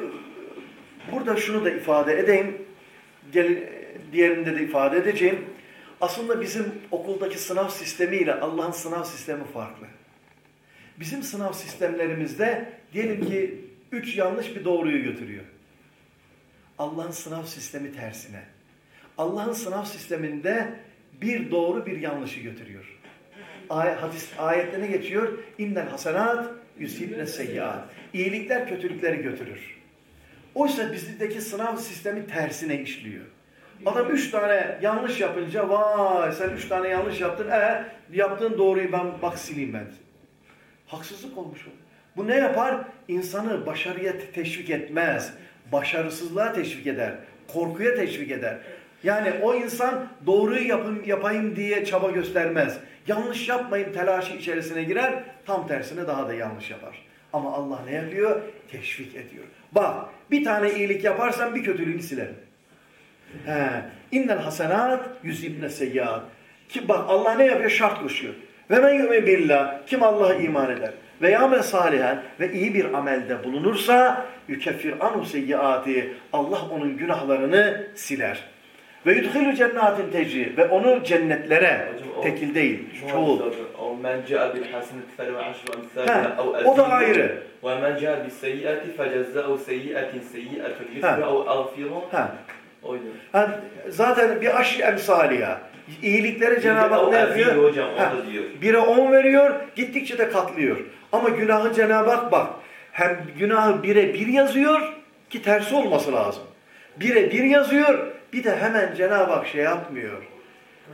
burada şunu da ifade edeyim. Diğerinde de ifade edeceğim. Aslında bizim okuldaki sınav sistemiyle Allah'ın sınav sistemi farklı. Bizim sınav sistemlerimizde diyelim ki üç yanlış bir doğruyu götürüyor. Allah'ın sınav sistemi tersine. Allah'ın sınav sisteminde bir doğru bir yanlışı götürüyor. Ay, hadis, ayette geçiyor? İnnel hasenat yüzhibne seyyiat. İyilikler kötülükleri götürür. Oysa bizdeki sınav sistemi tersine işliyor. Adam üç tane yanlış yapınca vay sen üç tane yanlış yaptın. E yaptığın doğruyu ben bak sileyim ben. Haksızlık olmuş o. Bu ne yapar? İnsanı başarıya teşvik etmez. Başarısızlığa teşvik eder. Korkuya teşvik eder. Yani o insan doğruyu yapın, yapayım diye çaba göstermez. Yanlış yapmayın telaşı içerisine girer. Tam tersine daha da yanlış yapar. Ama Allah ne yapıyor? Teşvik ediyor. Bak bir tane iyilik yaparsan bir kötülüğünü silerim. He. İnnel hasenat yüzibne seyyiat. Ki bak Allah ne yapıyor? Şart koşuyor. Ve men yu'min billah. Kim Allah'a iman eder? Ve yamel salihen ve iyi bir amelde bulunursa yükeffir anhu seyyiati. Allah onun günahlarını siler. Ve yudhilu cennetin tecri ve onu cennetlere tekil değil, çoğul. Ha, o da ayrı. Seyyiatin seyyiatun Ha. misra ev ağfiru. Ha. Oydu. Ha, zaten bir aşk emsaliya. İyilikleri Cenab-ı Hak ne yapıyor? hocam Ha, diyor. Bire on veriyor, gittikçe de katlıyor. Ama günahı Cenab-ı Hak bak, hem günahı bire bir yazıyor ki tersi olması lazım. Bire bir yazıyor, bir de hemen Cenab-ı Hak şey yapmıyor.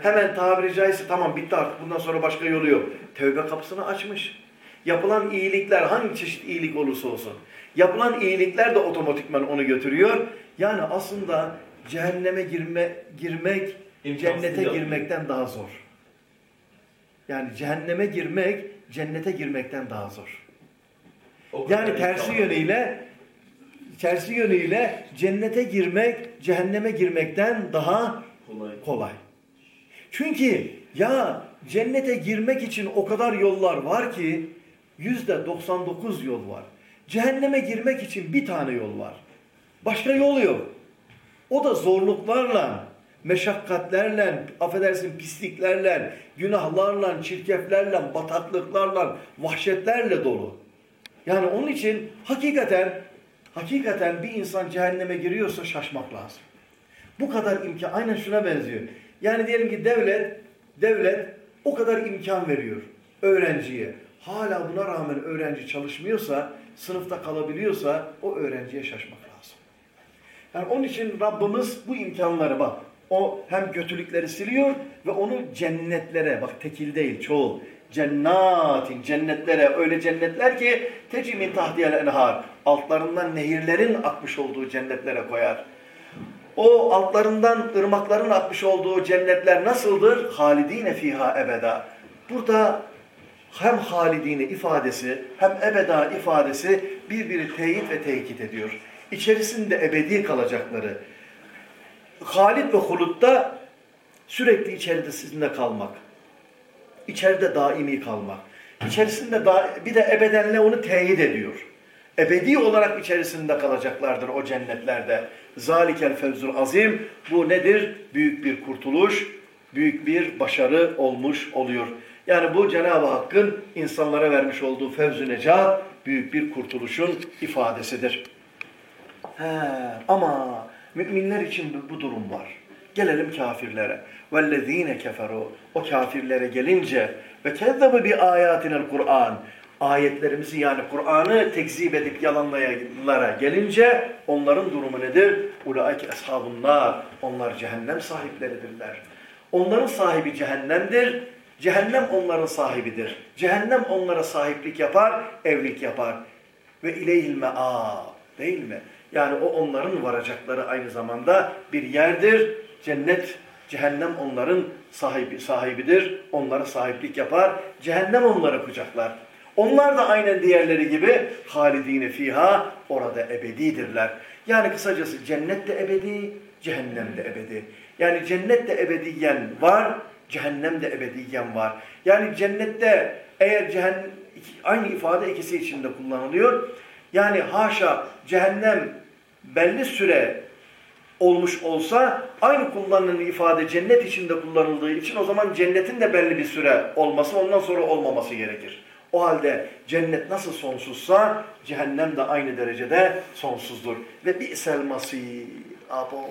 Hemen tabiri caizse tamam bitti artık bundan sonra başka yolu yok. Tevbe kapısını açmış. Yapılan iyilikler hangi çeşit iyilik olursa olsun. Yapılan iyilikler de otomatikman onu götürüyor. Yani aslında cehenneme girme, girmek İmkansız cennete girmekten daha zor. Yani cehenneme girmek cennete girmekten daha zor. Yani tersi yönüyle tersi yönüyle cennete girmek cehenneme girmekten daha Kolay. kolay. Çünkü ya cennete girmek için o kadar yollar var ki yüzde 99 yol var. Cehenneme girmek için bir tane yol var. Başka yol yok. O da zorluklarla, meşakkatlerle, affedersin pisliklerle, günahlarla, çirkeflerle, bataklıklarla, vahşetlerle dolu. Yani onun için hakikaten hakikaten bir insan cehenneme giriyorsa şaşmak lazım. Bu kadar imkan aynen şuna benziyor. Yani diyelim ki devlet devlet o kadar imkan veriyor öğrenciye. Hala buna rağmen öğrenci çalışmıyorsa, sınıfta kalabiliyorsa o öğrenciye şaşmak lazım. Yani onun için Rabbimiz bu imkanları bak. O hem kötülükleri siliyor ve onu cennetlere bak tekil değil çoğul. Cennatin cennetlere öyle cennetler ki tecimin tahtiyel enhar altlarından nehirlerin akmış olduğu cennetlere koyar. O altlarından ırmakların akmış olduğu cennetler nasıldır? Halidine fiha ebeda. Burada hem halidine ifadesi hem ebeda ifadesi birbiri teyit ve tekit ediyor. İçerisinde ebedi kalacakları. Halid ve hulutta sürekli içeride sizinle kalmak. İçeride daimi kalmak. İçerisinde da, bir de ebedenle onu teyit ediyor. Ebedi olarak içerisinde kalacaklardır o cennetlerde. Zalikel fevzul azim. Bu nedir? Büyük bir kurtuluş, büyük bir başarı olmuş oluyor. Yani bu Cenab-ı Hakk'ın insanlara vermiş olduğu fevz-ü necat büyük bir kurtuluşun ifadesidir. He, ama müminler için bu durum var. Gelelim kafirlere. وَالَّذ۪ينَ كَفَرُوا O kafirlere gelince ve كَذَّبُ بِآيَاتِنَا Kur'an Ayetlerimizi yani Kur'an'ı tekzip edip yalanlayanlara gelince onların durumu nedir? اُلَٰئِكَ eshabunlar. Onlar cehennem sahipleridirler. Onların sahibi cehennemdir. Cehennem onların sahibidir. Cehennem onlara sahiplik yapar, evlilik yapar. Ve ileyhil me'â değil mi? Yani o onların varacakları aynı zamanda bir yerdir. Cennet, cehennem onların sahibi, sahibidir. Onlara sahiplik yapar. Cehennem onlara kucaklar. Onlar da aynen diğerleri gibi halidine fiha orada ebedidirler. Yani kısacası cennet de ebedi, cehennem de ebedi. Yani cennet de ebediyen var, cehennem de ebediyen var. Yani cennette eğer cehennem, aynı ifade ikisi içinde kullanılıyor. Yani haşa cehennem belli süre olmuş olsa aynı kullanılan ifade cennet içinde kullanıldığı için o zaman cennetin de belli bir süre olması ondan sonra olmaması gerekir. O halde cennet nasıl sonsuzsa cehennem de aynı derecede sonsuzdur. Ve bir selması abo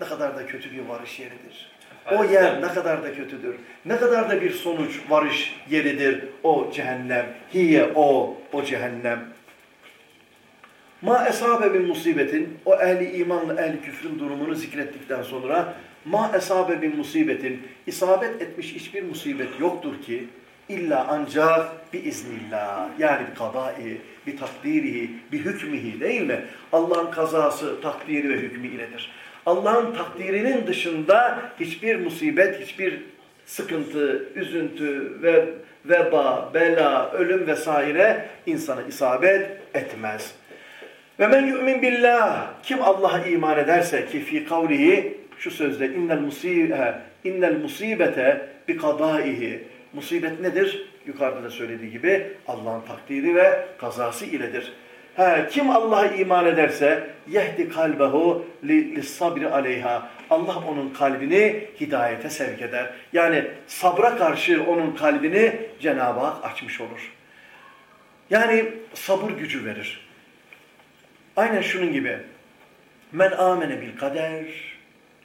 ne kadar da kötü bir varış yeridir. O yer ne kadar da kötüdür. Ne kadar da bir sonuç varış yeridir o cehennem. Hiye o, o cehennem. Ma esabe bin musibetin, o ehli imanla ehli küfrün durumunu zikrettikten sonra ma esabe bin musibetin, isabet etmiş hiçbir musibet yoktur ki illa ancak bir iznillah yani bir kadai, bir takdiri, bir hükmihi değil mi? Allah'ın kazası, takdiri ve hükmü iledir. Allah'ın takdirinin dışında hiçbir musibet, hiçbir sıkıntı, üzüntü ve veba, bela, ölüm vesaire insana isabet etmez. Ve men yu'min billah kim Allah'a iman ederse ki fi kavlihi şu sözde innel musibe innel musibete bi kadaihi musibet nedir? Yukarıda da söylediği gibi Allah'ın takdiri ve kazası iledir. He, kim Allah'a iman ederse yehdi kalbehu li sabri aleyha. Allah onun kalbini hidayete sevk eder. Yani sabra karşı onun kalbini Cenab-ı Hak açmış olur. Yani sabır gücü verir. Aynen şunun gibi. Men amene bil kader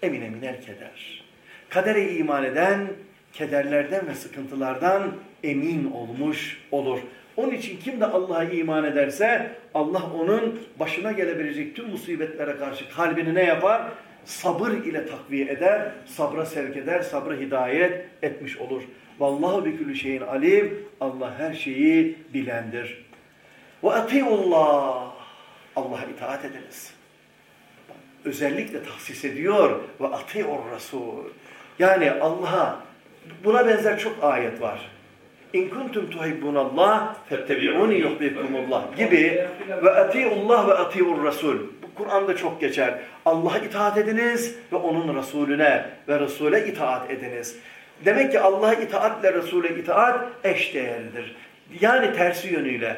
emine minel keder. Kadere iman eden kederlerden ve sıkıntılardan emin olmuş olur. Onun için kim de Allah'a iman ederse Allah onun başına gelebilecek tüm musibetlere karşı kalbini ne yapar? Sabır ile takviye eder, sabra sevk eder, sabra hidayet etmiş olur. Vallahu bi kulli şeyin alim. Allah her şeyi bilendir. Ve atiullah. Allah'a itaat ediniz. Özellikle tahsis ediyor ve atiur rasul. Yani Allah'a buna benzer çok ayet var. İn kuntum tuhibbunallah fettebi'uni yuhibbukumullah gibi ve atiullah ve atiur rasul. Bu Kur'an'da çok geçer. Allah'a itaat ediniz ve onun Resulüne ve Resul'e itaat ediniz. Demek ki Allah'a itaatle Resul'e itaat eş değerlidir. Yani tersi yönüyle.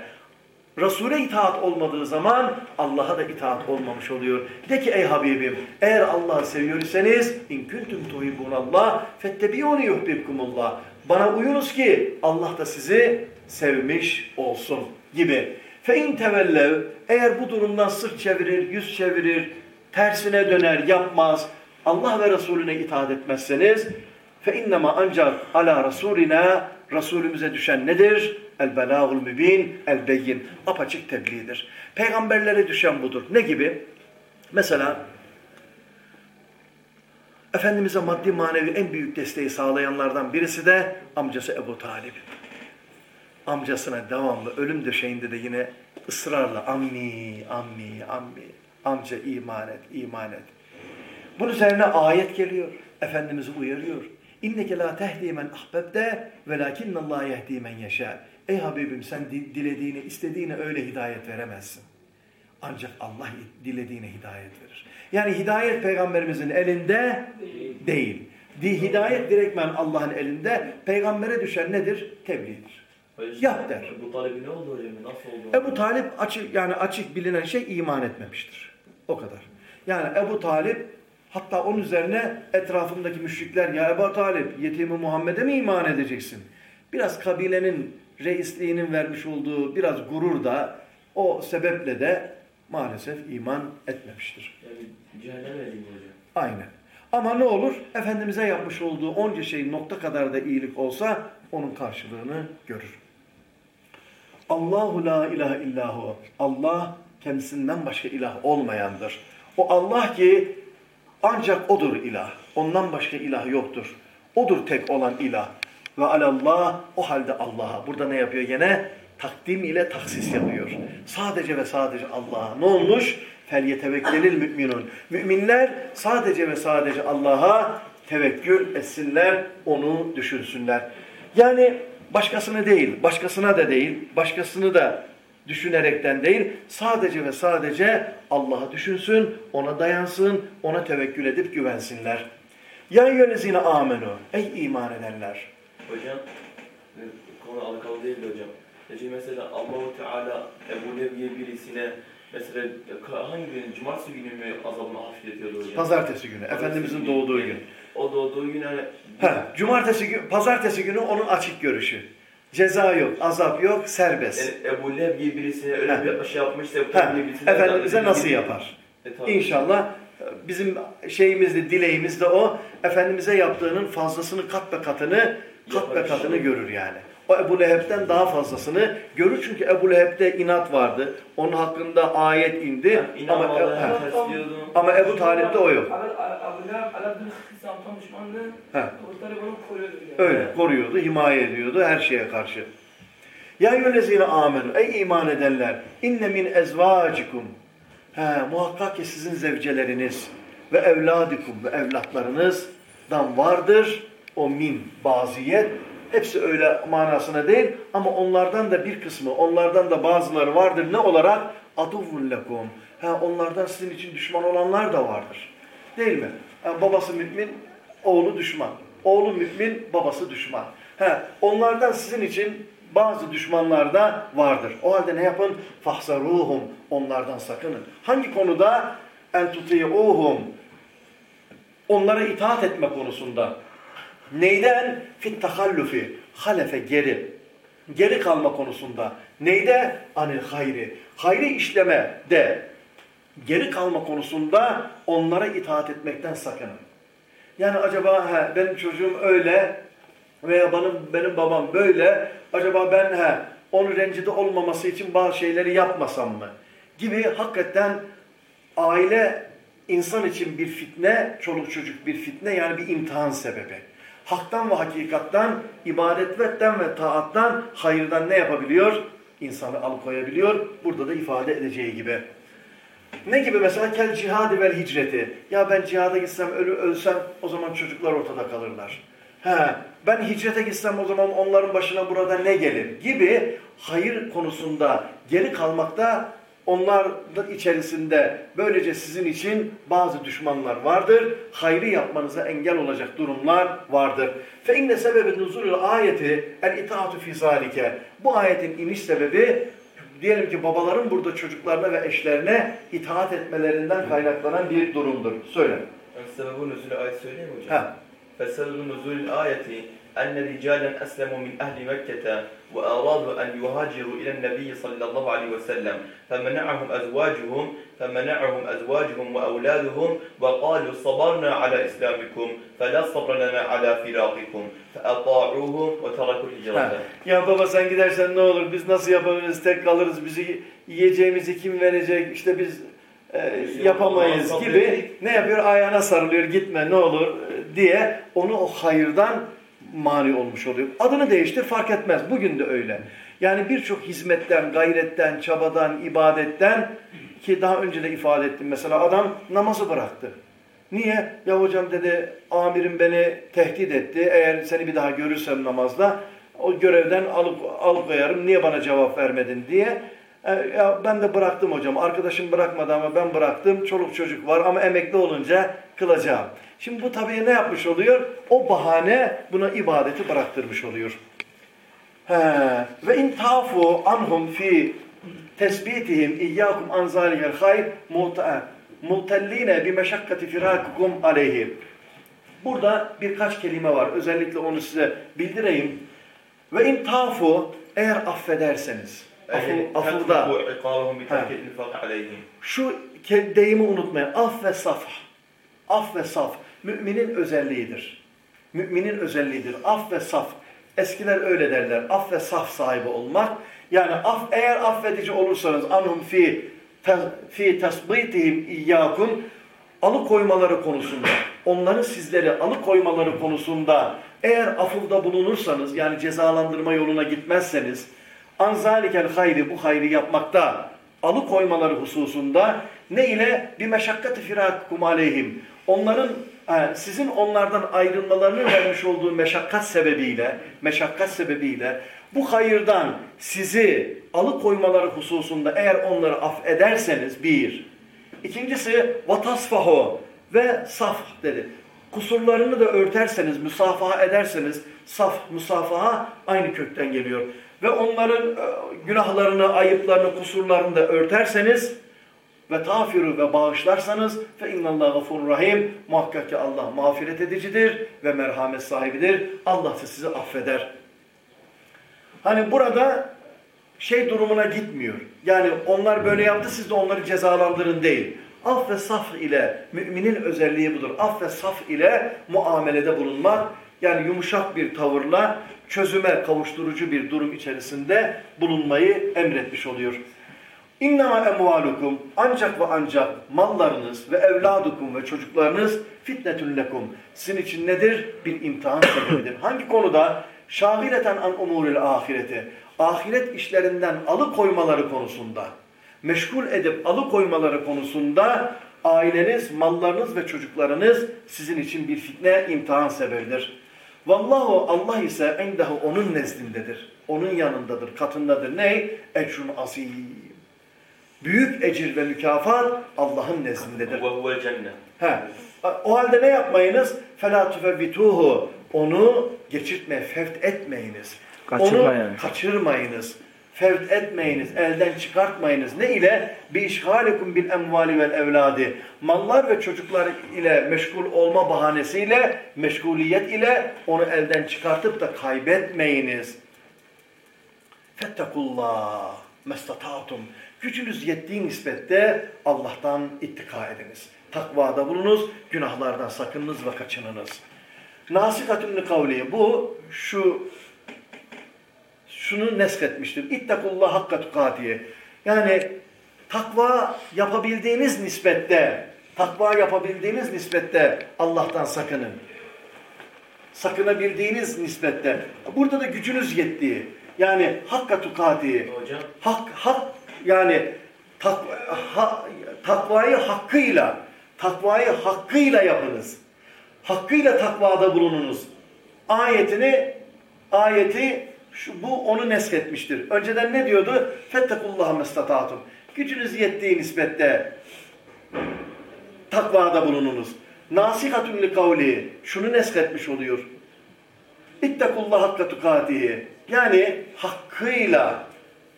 Resul'e itaat olmadığı zaman Allah'a da itaat olmamış oluyor. De ki ey Habibim eğer Allah'ı seviyorsanız in kuntum tuhibbunallah fettebi'uni yuhibbukumullah. Bana uyunuz ki Allah da sizi sevmiş olsun gibi. Fe in tevellev eğer bu durumdan sırt çevirir, yüz çevirir, tersine döner, yapmaz, Allah ve Resulüne itaat etmezseniz fe innema ancak ala rasulina Resulümüze düşen nedir? El belâgul mübin, el beyin. Apaçık tebliğdir. Peygamberlere düşen budur. Ne gibi? Mesela Efendimiz'e maddi manevi en büyük desteği sağlayanlardan birisi de amcası Ebu Talib. Amcasına devamlı ölüm döşeğinde de yine ısrarla ammi, ammi, ammi, amca iman et, iman et. Bunun üzerine ayet geliyor. Efendimiz'i uyarıyor. İnneke la tehdi men ahbebte velakinnallah yehdi men yeşâ. Ey Habibim sen di- dilediğini, istediğine öyle hidayet veremezsin. Ancak Allah dilediğine hidayet verir. Yani hidayet peygamberimizin elinde değil. Di hidayet direktmen Allah'ın elinde. Peygambere düşen nedir? Tebliğdir. Yap der. Bu talebi ne oldu hocam? Nasıl oldu? Ebu Talip açık yani açık bilinen şey iman etmemiştir. O kadar. Yani Ebu Talip hatta onun üzerine etrafındaki müşrikler ya Ebu Talip yetimi Muhammed'e mi iman edeceksin? Biraz kabilenin reisliğinin vermiş olduğu biraz gurur da o sebeple de maalesef iman etmemiştir. Yani cehennem edeyim hocam. Aynen. Ama ne olur? Efendimiz'e yapmış olduğu onca şey nokta kadar da iyilik olsa onun karşılığını görür. Allahu la ilahe illahu. Allah kendisinden başka ilah olmayandır. O Allah ki ancak odur ilah. Ondan başka ilah yoktur. Odur tek olan ilah. Ve alallah o halde Allah'a. Burada ne yapıyor gene? Takdim ile taksis yapıyor. Sadece ve sadece Allah'a. Ne olmuş? Felyetevekkelil müminun. Müminler sadece ve sadece Allah'a tevekkül etsinler, onu düşünsünler. Yani başkasını değil, başkasına da değil, başkasını da düşünerekten değil, sadece ve sadece Allah'a düşünsün, ona dayansın, ona tevekkül edip güvensinler. Ya yüzüne amenu, ey iman edenler. Hocam, e, konu alakalı değil de hocam. Peki mesela Allahu Teala Ebu Levye birisine mesela e, hangi gün, cumartesi günü mü azabını hafifletiyordu hocam? Pazartesi günü, Efendimizin doğduğu gün. O doğduğu gün hani Ha, cumartesi gün, pazartesi günü onun açık görüşü. Ceza yok, azap yok, serbest. yani Ebu Levye birisine öyle Ha. bir şey yapmışsa Ha, birisine Efendimiz'e nasıl yapar? E, tabii. İnşallah bizim şeyimiz de dileğimiz de o. Efendimiz'e yaptığının fazlasını kat be katını kat be katını görür yani. O Ebu Leheb'den daha fazlasını görür çünkü Ebu Leheb'de inat vardı. Onun hakkında ayet indi. Yani Ama, ters diyordum. ama Ebu Talip'te o yok. He. Öyle koruyordu, himaye ediyordu her şeye karşı. Ya yüllezine amenu ey iman edenler inne min ezvacikum He, muhakkak ki sizin zevceleriniz ve evladikum ve evlatlarınızdan vardır o min baziyet. Hepsi öyle manasına değil ama onlardan da bir kısmı, onlardan da bazıları vardır. Ne olarak? Aduvvun lekum. He, onlardan sizin için düşman olanlar da vardır. Değil mi? Ha, babası mümin, oğlu düşman. Oğlu mümin, babası düşman. He, onlardan sizin için bazı düşmanlar da vardır. O halde ne yapın? Fahsaruhum. Onlardan sakının. Hangi konuda? En tuti'uhum. Onlara itaat etme konusunda. Neyden? Fit tahallufi. Halefe geri. Geri kalma konusunda. Neyde? Anil hayri. Hayri işleme de geri kalma konusunda onlara itaat etmekten sakının. Yani acaba he, benim çocuğum öyle veya benim, benim babam böyle. Acaba ben he, onu rencide olmaması için bazı şeyleri yapmasam mı? Gibi hakikaten aile insan için bir fitne, çoluk çocuk bir fitne yani bir imtihan sebebi. Haktan ve hakikattan, ibadetten ve taattan, hayırdan ne yapabiliyor? İnsanı alıkoyabiliyor. Burada da ifade edeceği gibi. Ne gibi mesela kel cihadi vel hicreti. Ya ben cihada gitsem ölü ölsem o zaman çocuklar ortada kalırlar. He, ben hicrete gitsem o zaman onların başına burada ne gelir gibi hayır konusunda geri kalmakta Onların içerisinde böylece sizin için bazı düşmanlar vardır. Hayrı yapmanıza engel olacak durumlar vardır. Fe inne sebebi nuzulul ayeti el itaatu fi zalike. Bu ayetin iniş sebebi diyelim ki babaların burada çocuklarına ve eşlerine itaat etmelerinden kaynaklanan bir durumdur. Söyle. Sebebi nuzulü ayet söyleyeyim hocam. Fe sebebi nuzulul ayeti أن رجالا أسلموا من أهل مكة وأرادوا أن يهاجروا إلى النبي صلى الله عليه وسلم فمنعهم أزواجهم فمنعهم أزواجهم وأولادهم وقالوا صبرنا على إسلامكم فلا صبر لنا على فراقكم فأطاعوهم وتركوا Ha. الهجرة Ya baba sen gidersen ne olur? Biz nasıl yapabiliriz? Tek kalırız. Bizi yiyeceğimizi kim verecek? İşte biz e, yapamayız gibi ne yapıyor? Ayağına sarılıyor gitme ne olur e, diye onu o hayırdan mani olmuş oluyor. Adını değiştir fark etmez. Bugün de öyle. Yani birçok hizmetten, gayretten, çabadan, ibadetten ki daha önce de ifade ettim. Mesela adam namazı bıraktı. Niye? Ya hocam dedi amirim beni tehdit etti. Eğer seni bir daha görürsem namazda o görevden alıp alıkoyarım. Niye bana cevap vermedin diye. E, ya ben de bıraktım hocam. Arkadaşım bırakmadı ama ben bıraktım. Çoluk çocuk var ama emekli olunca kılacağım. Şimdi bu tabii ne yapmış oluyor? O bahane buna ibadeti bıraktırmış oluyor. Ve in tafu anhum fi tesbitihim iyyakum an zalikal hayr mutelline bi meşakkati firakukum aleyhi. Burada birkaç kelime var. Özellikle onu size bildireyim. Ve in tafu eğer affederseniz. Afurda. Şu deyimi unutmayın. Af ve safha. Af ve safha. Müminin özelliğidir. Müminin özelliğidir. Af ve saf. Eskiler öyle derler. Af ve saf sahibi olmak. Yani af, eğer affedici olursanız anhum fi fi tasbitihim iyyakum alıkoymaları konusunda, onların sizleri alıkoymaları konusunda eğer afılda bulunursanız yani cezalandırma yoluna gitmezseniz anzalikel hayri bu hayrı yapmakta alıkoymaları hususunda ne ile bir meşakkati firakum aleyhim onların sizin onlardan ayrılmalarını vermiş olduğu meşakkat sebebiyle meşakkat sebebiyle bu hayırdan sizi alıkoymaları hususunda eğer onları affederseniz bir İkincisi vatasfahu ve saf dedi. Kusurlarını da örterseniz, müsafaha ederseniz, saf, musafaha aynı kökten geliyor. Ve onların e, günahlarını, ayıplarını, kusurlarını da örterseniz ve tafiru ve bağışlarsanız fe innallahu gafurur rahim muhakkak ki Allah mağfiret edicidir ve merhamet sahibidir. Allah da sizi affeder. Hani burada şey durumuna gitmiyor. Yani onlar böyle yaptı siz de onları cezalandırın değil. Af ve saf ile müminin özelliği budur. Af ve saf ile muamelede bulunmak yani yumuşak bir tavırla çözüme kavuşturucu bir durum içerisinde bulunmayı emretmiş oluyor. İnnama emvalukum ancak ve ancak mallarınız ve evladukum ve çocuklarınız fitnetun lekum. Sizin için nedir? Bir imtihan sebebidir. *laughs* Hangi konuda? Şahileten an umuril ahireti. Ahiret işlerinden alıkoymaları konusunda. Meşgul edip alıkoymaları konusunda aileniz, mallarınız ve çocuklarınız sizin için bir fitne, imtihan sebebidir. Vallahu Allah ise endehu onun nezdindedir. Onun yanındadır, katındadır. Ne? Ecrun azim. Büyük ecir ve mükafat Allah'ın nezdindedir. وهو الجنة. He. O halde ne yapmayınız? فَلَا تُفَوِّتُوهُ Onu geçirtme, fevt etmeyiniz. Kaçırma Onu yani. kaçırmayınız. Fevt etmeyiniz, elden çıkartmayınız. Ne ile? بِاِشْغَالِكُمْ بِالْاَمْوَالِ وَالْاَوْلَادِ Mallar ve çocuklar ile meşgul olma bahanesiyle, meşguliyet ile onu elden çıkartıp da kaybetmeyiniz. Fettekullah mestatatum. Gücünüz yettiği nispette Allah'tan ittika ediniz. Takvada bulunuz, günahlardan sakınınız ve kaçınınız. Nasikatun kavli bu şu şunu nesketmiştir. İttakullah hakka tukatiye. Yani takva yapabildiğiniz nispette, takva yapabildiğiniz nispette Allah'tan sakının. Sakınabildiğiniz nispette. Burada da gücünüz yettiği. Yani hakka tukati. Hocam. Hak, hak yani tak, ha, takvayı hakkıyla, takvayı hakkıyla yapınız. Hakkıyla takvada bulununuz. Ayetini, ayeti şu, bu onu nesketmiştir. Önceden ne diyordu? Fettekullaha mestatatum. Gücünüz yettiği nispette takvada bulununuz. Nasihatun li kavli. Şunu nesketmiş oluyor. İttakullah hakka. Yani hakkıyla,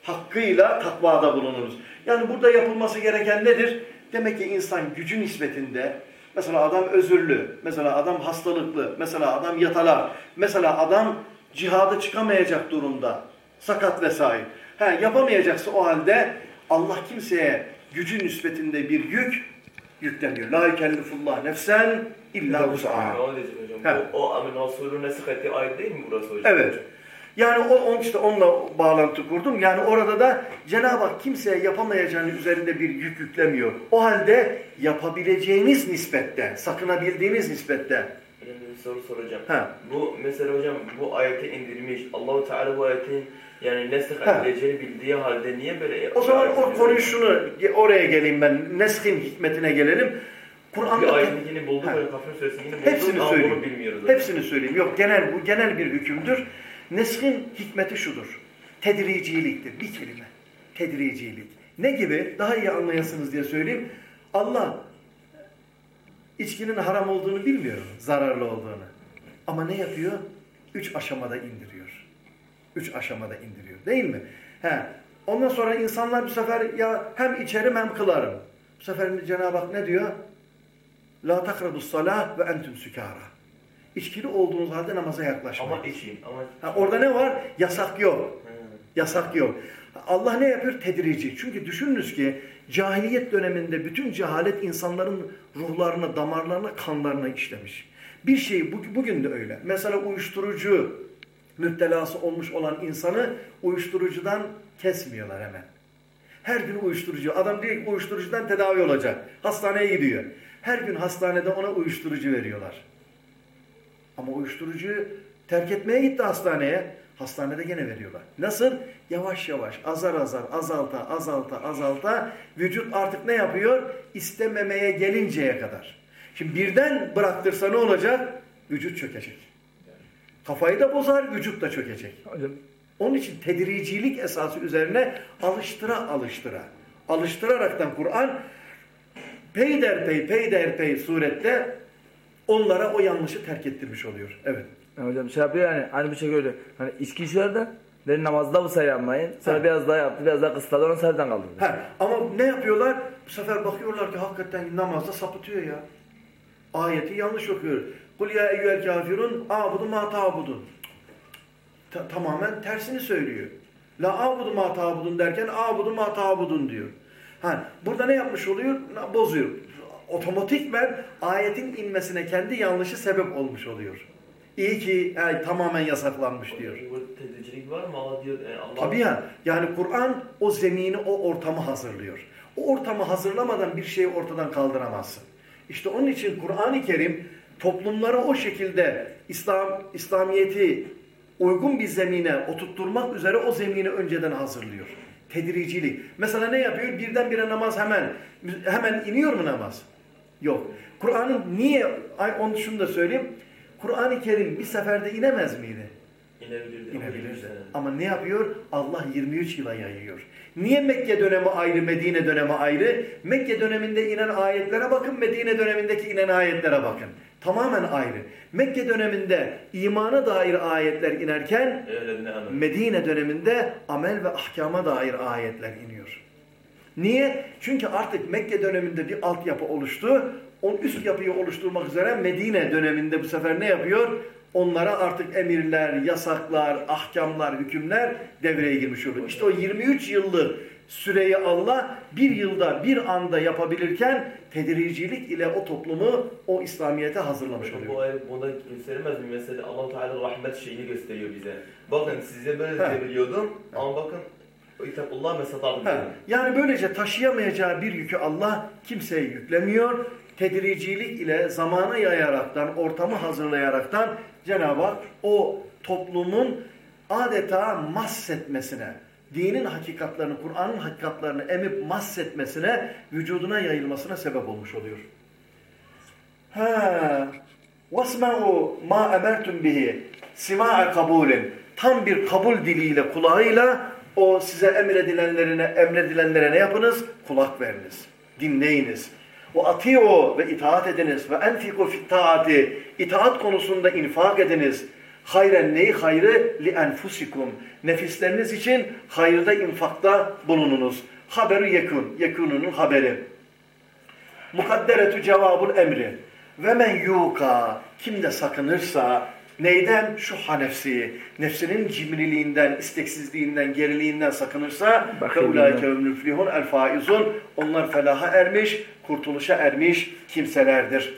hakkıyla takvada bulunuruz. Yani burada yapılması gereken nedir? Demek ki insan gücü nispetinde, mesela adam özürlü, mesela adam hastalıklı, mesela adam yatalar, mesela adam cihada çıkamayacak durumda, sakat vesaire. He, yapamayacaksa o halde Allah kimseye gücü nispetinde bir yük yüklemiyor. La yükellifullah nefsen illa. Ha. O, o Amin nesih ettiği ayet değil mi burası hocam? Evet. Yani o, on işte onunla bağlantı kurdum. Yani orada da Cenab-ı Hak kimseye yapamayacağını üzerinde bir yük yüklemiyor. O halde yapabileceğiniz nispette, sakınabildiğiniz nispette. Önemli bir soru soracağım. Ha. Bu mesela hocam bu ayeti indirmiş. Allahu Teala bu ayetin yani Ha. edileceğini bildiği halde niye böyle O zaman o konuyu şunu, oraya geleyim ben. Neskin hikmetine gelelim. Kur'an'da ayetin yine bulduk kafir suresini bulduk Hepsini söyleyeyim. Hepsini söyleyeyim. Yok genel bu genel bir hükümdür. Neskin hikmeti şudur. Tedriciliktir. Bir kelime. Tedricilik. Ne gibi? Daha iyi anlayasınız diye söyleyeyim. Allah içkinin haram olduğunu bilmiyor. Zararlı olduğunu. Ama ne yapıyor? Üç aşamada indiriyor. Üç aşamada indiriyor. Değil mi? He. Ondan sonra insanlar bu sefer ya hem içerim hem kılarım. Bu sefer Cenab-ı Hak ne diyor? La takrabus salah ve entüm sükara. İçkili olduğunuz halde namaza yaklaşmayın. Ama içeyim. Ama Ha, orada ne var? Yasak yok. Yasak yok. Allah ne yapıyor? Tedrici. Çünkü düşününüz ki cahiliyet döneminde bütün cehalet insanların ruhlarına, damarlarına, kanlarına işlemiş. Bir şey bu- bugün de öyle. Mesela uyuşturucu müptelası olmuş olan insanı uyuşturucudan kesmiyorlar hemen. Her gün uyuşturucu. Adam diyor ki uyuşturucudan tedavi olacak. Hastaneye gidiyor. Her gün hastanede ona uyuşturucu veriyorlar. Ama uyuşturucuyu terk etmeye gitti hastaneye. Hastanede gene veriyorlar. Nasıl? Yavaş yavaş, azar azar, azalta, azalta, azalta. Vücut artık ne yapıyor? İstememeye gelinceye kadar. Şimdi birden bıraktırsa ne olacak? Vücut çökecek. Kafayı da bozar, vücut da çökecek. Onun için tedricilik esası üzerine alıştıra alıştıra. Alıştıraraktan Kur'an peyderpey peyderpey surette onlara o yanlışı terk ettirmiş oluyor. Evet. yani hocam şey yapıyor yani hani bir şey öyle. Hani içki içiyor da derin namazda bu sayı yapmayın. Sonra Ha. biraz daha yaptı biraz daha kısladı onu sayıdan kaldırdı. Ha, ama ne yapıyorlar? Bu sefer bakıyorlar ki hakikaten namazda sapıtıyor ya. Ayeti yanlış okuyor. Kul ya eyyüel kafirun abudu ma ta'budun. Ta- tamamen tersini söylüyor. La abudu ma ta'budun derken abudu ma ta'budun diyor. Ha, burada ne yapmış oluyor? Bozuyor. Otomatikmen ayetin inmesine kendi yanlışı sebep olmuş oluyor. İyi ki yani, tamamen yasaklanmış diyor. Bu tedricilik var mı? Allah diyor. e, Allah Tabii ya. Yani Kur'an o zemini, o ortamı hazırlıyor. O ortamı hazırlamadan bir şeyi ortadan kaldıramazsın. İşte onun için Kur'an-ı Kerim toplumları o şekilde İslam İslamiyeti uygun bir zemine oturtturmak üzere o zemini önceden hazırlıyor. Tedricilik. Mesela ne yapıyor? Birdenbire namaz hemen hemen iniyor mu namaz? Yok. Kur'an'ın niye ay onu şunu da söyleyeyim. Kur'an-ı Kerim bir seferde inemez miydi? inebilirdi. İnebilirdi. 20 sene. Ama ne yapıyor? Allah 23 yıla yayıyor. Niye Mekke dönemi ayrı, Medine dönemi ayrı? Mekke döneminde inen ayetlere bakın, Medine dönemindeki inen ayetlere bakın. Tamamen ayrı. Mekke döneminde imana dair ayetler inerken. Medine döneminde amel ve ahkama dair ayetler iniyor. Niye? Çünkü artık Mekke döneminde bir altyapı oluştu. O üst yapıyı oluşturmak üzere Medine döneminde bu sefer ne yapıyor? Onlara artık emirler, yasaklar, ahkamlar, hükümler devreye girmiş oluyor. İşte o 23 yıllık süreyi Allah bir yılda, bir anda yapabilirken tedricilik ile o toplumu o İslamiyet'e hazırlamış Bu oluyor. ayet bunda gösterilmez mi? Mesela Allah Teala rahmet şeyini gösteriyor bize. Bakın size böyle diyebiliyordum ama bakın. Ha, yani böylece taşıyamayacağı bir yükü Allah kimseye yüklemiyor. Tedricilik ile zamana yayaraktan, ortamı hazırlayaraktan Cenab-ı Hak o toplumun adeta mahsetmesine, dinin hakikatlerini, Kur'an'ın hakikatlerini emip mahsetmesine, vücuduna yayılmasına sebep olmuş oluyor. Ha, وَاسْمَعُوا مَا اَمَرْتُمْ bihi سِمَاءَ kabulin Tam bir kabul diliyle, kulağıyla o size emredilenlerine, emredilenlere ne yapınız? Kulak veriniz, dinleyiniz. O atiyo ve itaat ediniz ve enfiku fit taati itaat konusunda infak ediniz. Hayren neyi hayrı li enfusikum. Nefisleriniz için hayırda infakta bulununuz. Haberu yekun. Yekununun haberi. Mukadderetü cevabul emri. Ve men yuka. Kim de sakınırsa neyden? Şu hanefsi. Nefsinin cimriliğinden, isteksizliğinden, geriliğinden sakınırsa müflihun el faizun. Onlar felaha ermiş, kurtuluşa ermiş kimselerdir.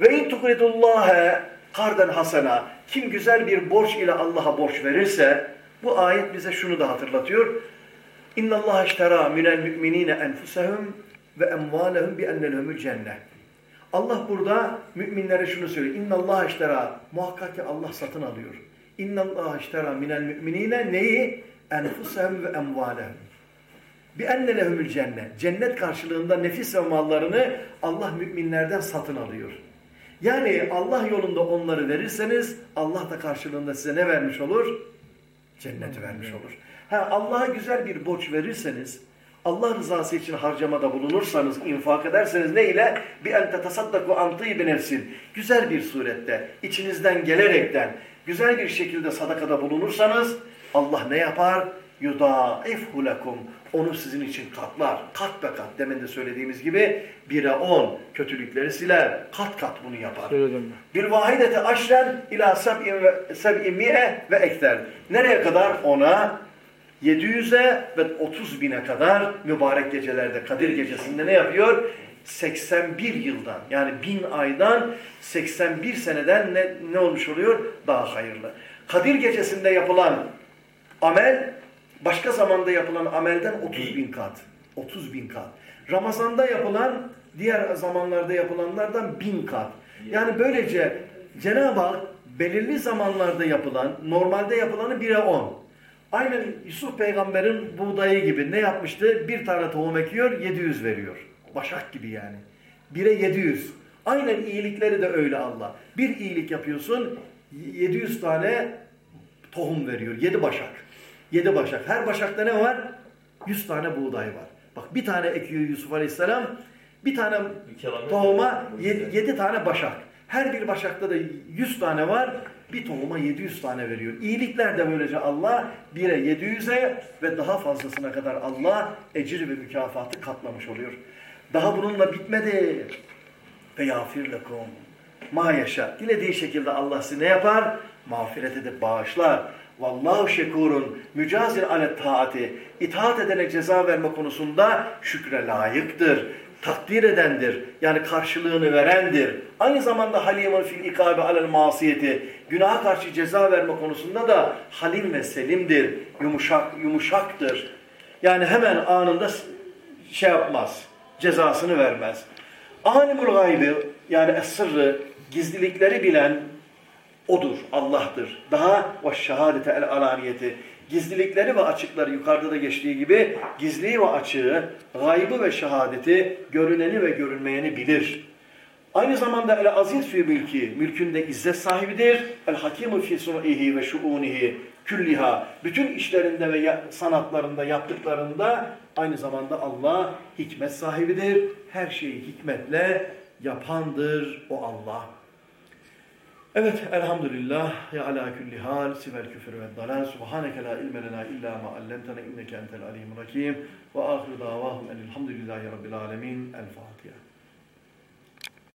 Ve in tukridullâhe karden hasena kim güzel bir borç ile Allah'a borç verirse bu ayet bize şunu da hatırlatıyor. İnna Allah iştera minel müminine enfusehum ve emvalehum bi enne lehumul cennet. Allah burada müminlere şunu söylüyor. İnna Allah iştera muhakkak ki Allah satın alıyor. İnna Allah iştera minel müminine neyi? Enfusehum ve emvalehum. Bi enne lehumul cennet. Cennet karşılığında nefis ve mallarını Allah müminlerden satın alıyor. Yani Allah yolunda onları verirseniz Allah da karşılığında size ne vermiş olur? Cenneti vermiş olur. Ha, Allah'a güzel bir borç verirseniz, Allah rızası için harcamada bulunursanız, infak ederseniz ne ile? Bir en tetesaddaku an tîbi nefsin. Güzel bir surette, içinizden gelerekten, güzel bir şekilde sadakada bulunursanız, Allah ne yapar? Yudâifhu lekum. Onu sizin için katlar. Kat be kat. Demin de söylediğimiz gibi bire on kötülükleri siler. Kat kat bunu yapar. Bir vahidete aşren ila mi'e ve ekter. Nereye kadar? Ona 700'e ve 30 bine kadar mübarek gecelerde Kadir gecesinde ne yapıyor? 81 yıldan yani bin aydan 81 seneden ne, ne olmuş oluyor? Daha hayırlı. Kadir gecesinde yapılan amel başka zamanda yapılan amelden 30 bin kat. 30 bin kat. Ramazanda yapılan diğer zamanlarda yapılanlardan bin kat. Yani böylece Cenab-ı Hak belirli zamanlarda yapılan, normalde yapılanı 1'e 10. Aynen Yusuf peygamberin buğdayı gibi ne yapmıştı? Bir tane tohum ekiyor, 700 veriyor. Başak gibi yani. 1'e 700. Aynen iyilikleri de öyle Allah. Bir iyilik yapıyorsun, 700 tane tohum veriyor. 7 başak. 7 başak. Her başakta ne var? 100 tane buğday var. Bak bir tane ekiyor Yusuf Aleyhisselam. Bir tane tohuma 7 tane başak. Her bir başakta da 100 tane var. Bir tohuma 700 tane veriyor. İyilikler de böylece Allah 1'e 700'e ve daha fazlasına kadar Allah ecir ve mükafatı katlamış oluyor. Daha bununla bitmedi. Ve yafir lekum. Ma yaşa. Dilediği şekilde Allah size ne yapar? Mağfiret edip bağışlar. Vallahu şekurun mücazir alet taati. İtaat edene ceza verme konusunda şükre layıktır. Takdir edendir. Yani karşılığını verendir. Aynı zamanda halimun fil ikabe alel masiyeti. Günaha karşı ceza verme konusunda da halim ve selimdir. Yumuşak, yumuşaktır. Yani hemen anında şey yapmaz. Cezasını vermez. Alimul gaybi yani es-sırrı gizlilikleri bilen odur, Allah'tır. Daha ve şehadete el alaniyeti. Gizlilikleri ve açıkları yukarıda da geçtiği gibi gizliyi ve açığı, gaybı ve şehadeti, görüneni ve görünmeyeni bilir. Aynı zamanda el aziz fi mülki, mülkünde izzet sahibidir. El hakimu fi sun'ihi ve şuunihi külliha. Bütün işlerinde ve sanatlarında, yaptıklarında aynı zamanda Allah hikmet sahibidir. Her şeyi hikmetle yapandır o Allah. Evet, elhamdülillah ya ala kulli hal sivel küfür ve dalal subhaneke la ilme lena illa ma allamtena inneke entel alimul hakim ve ahiru davahum enilhamdülillahi rabbil alemin el Fatiha.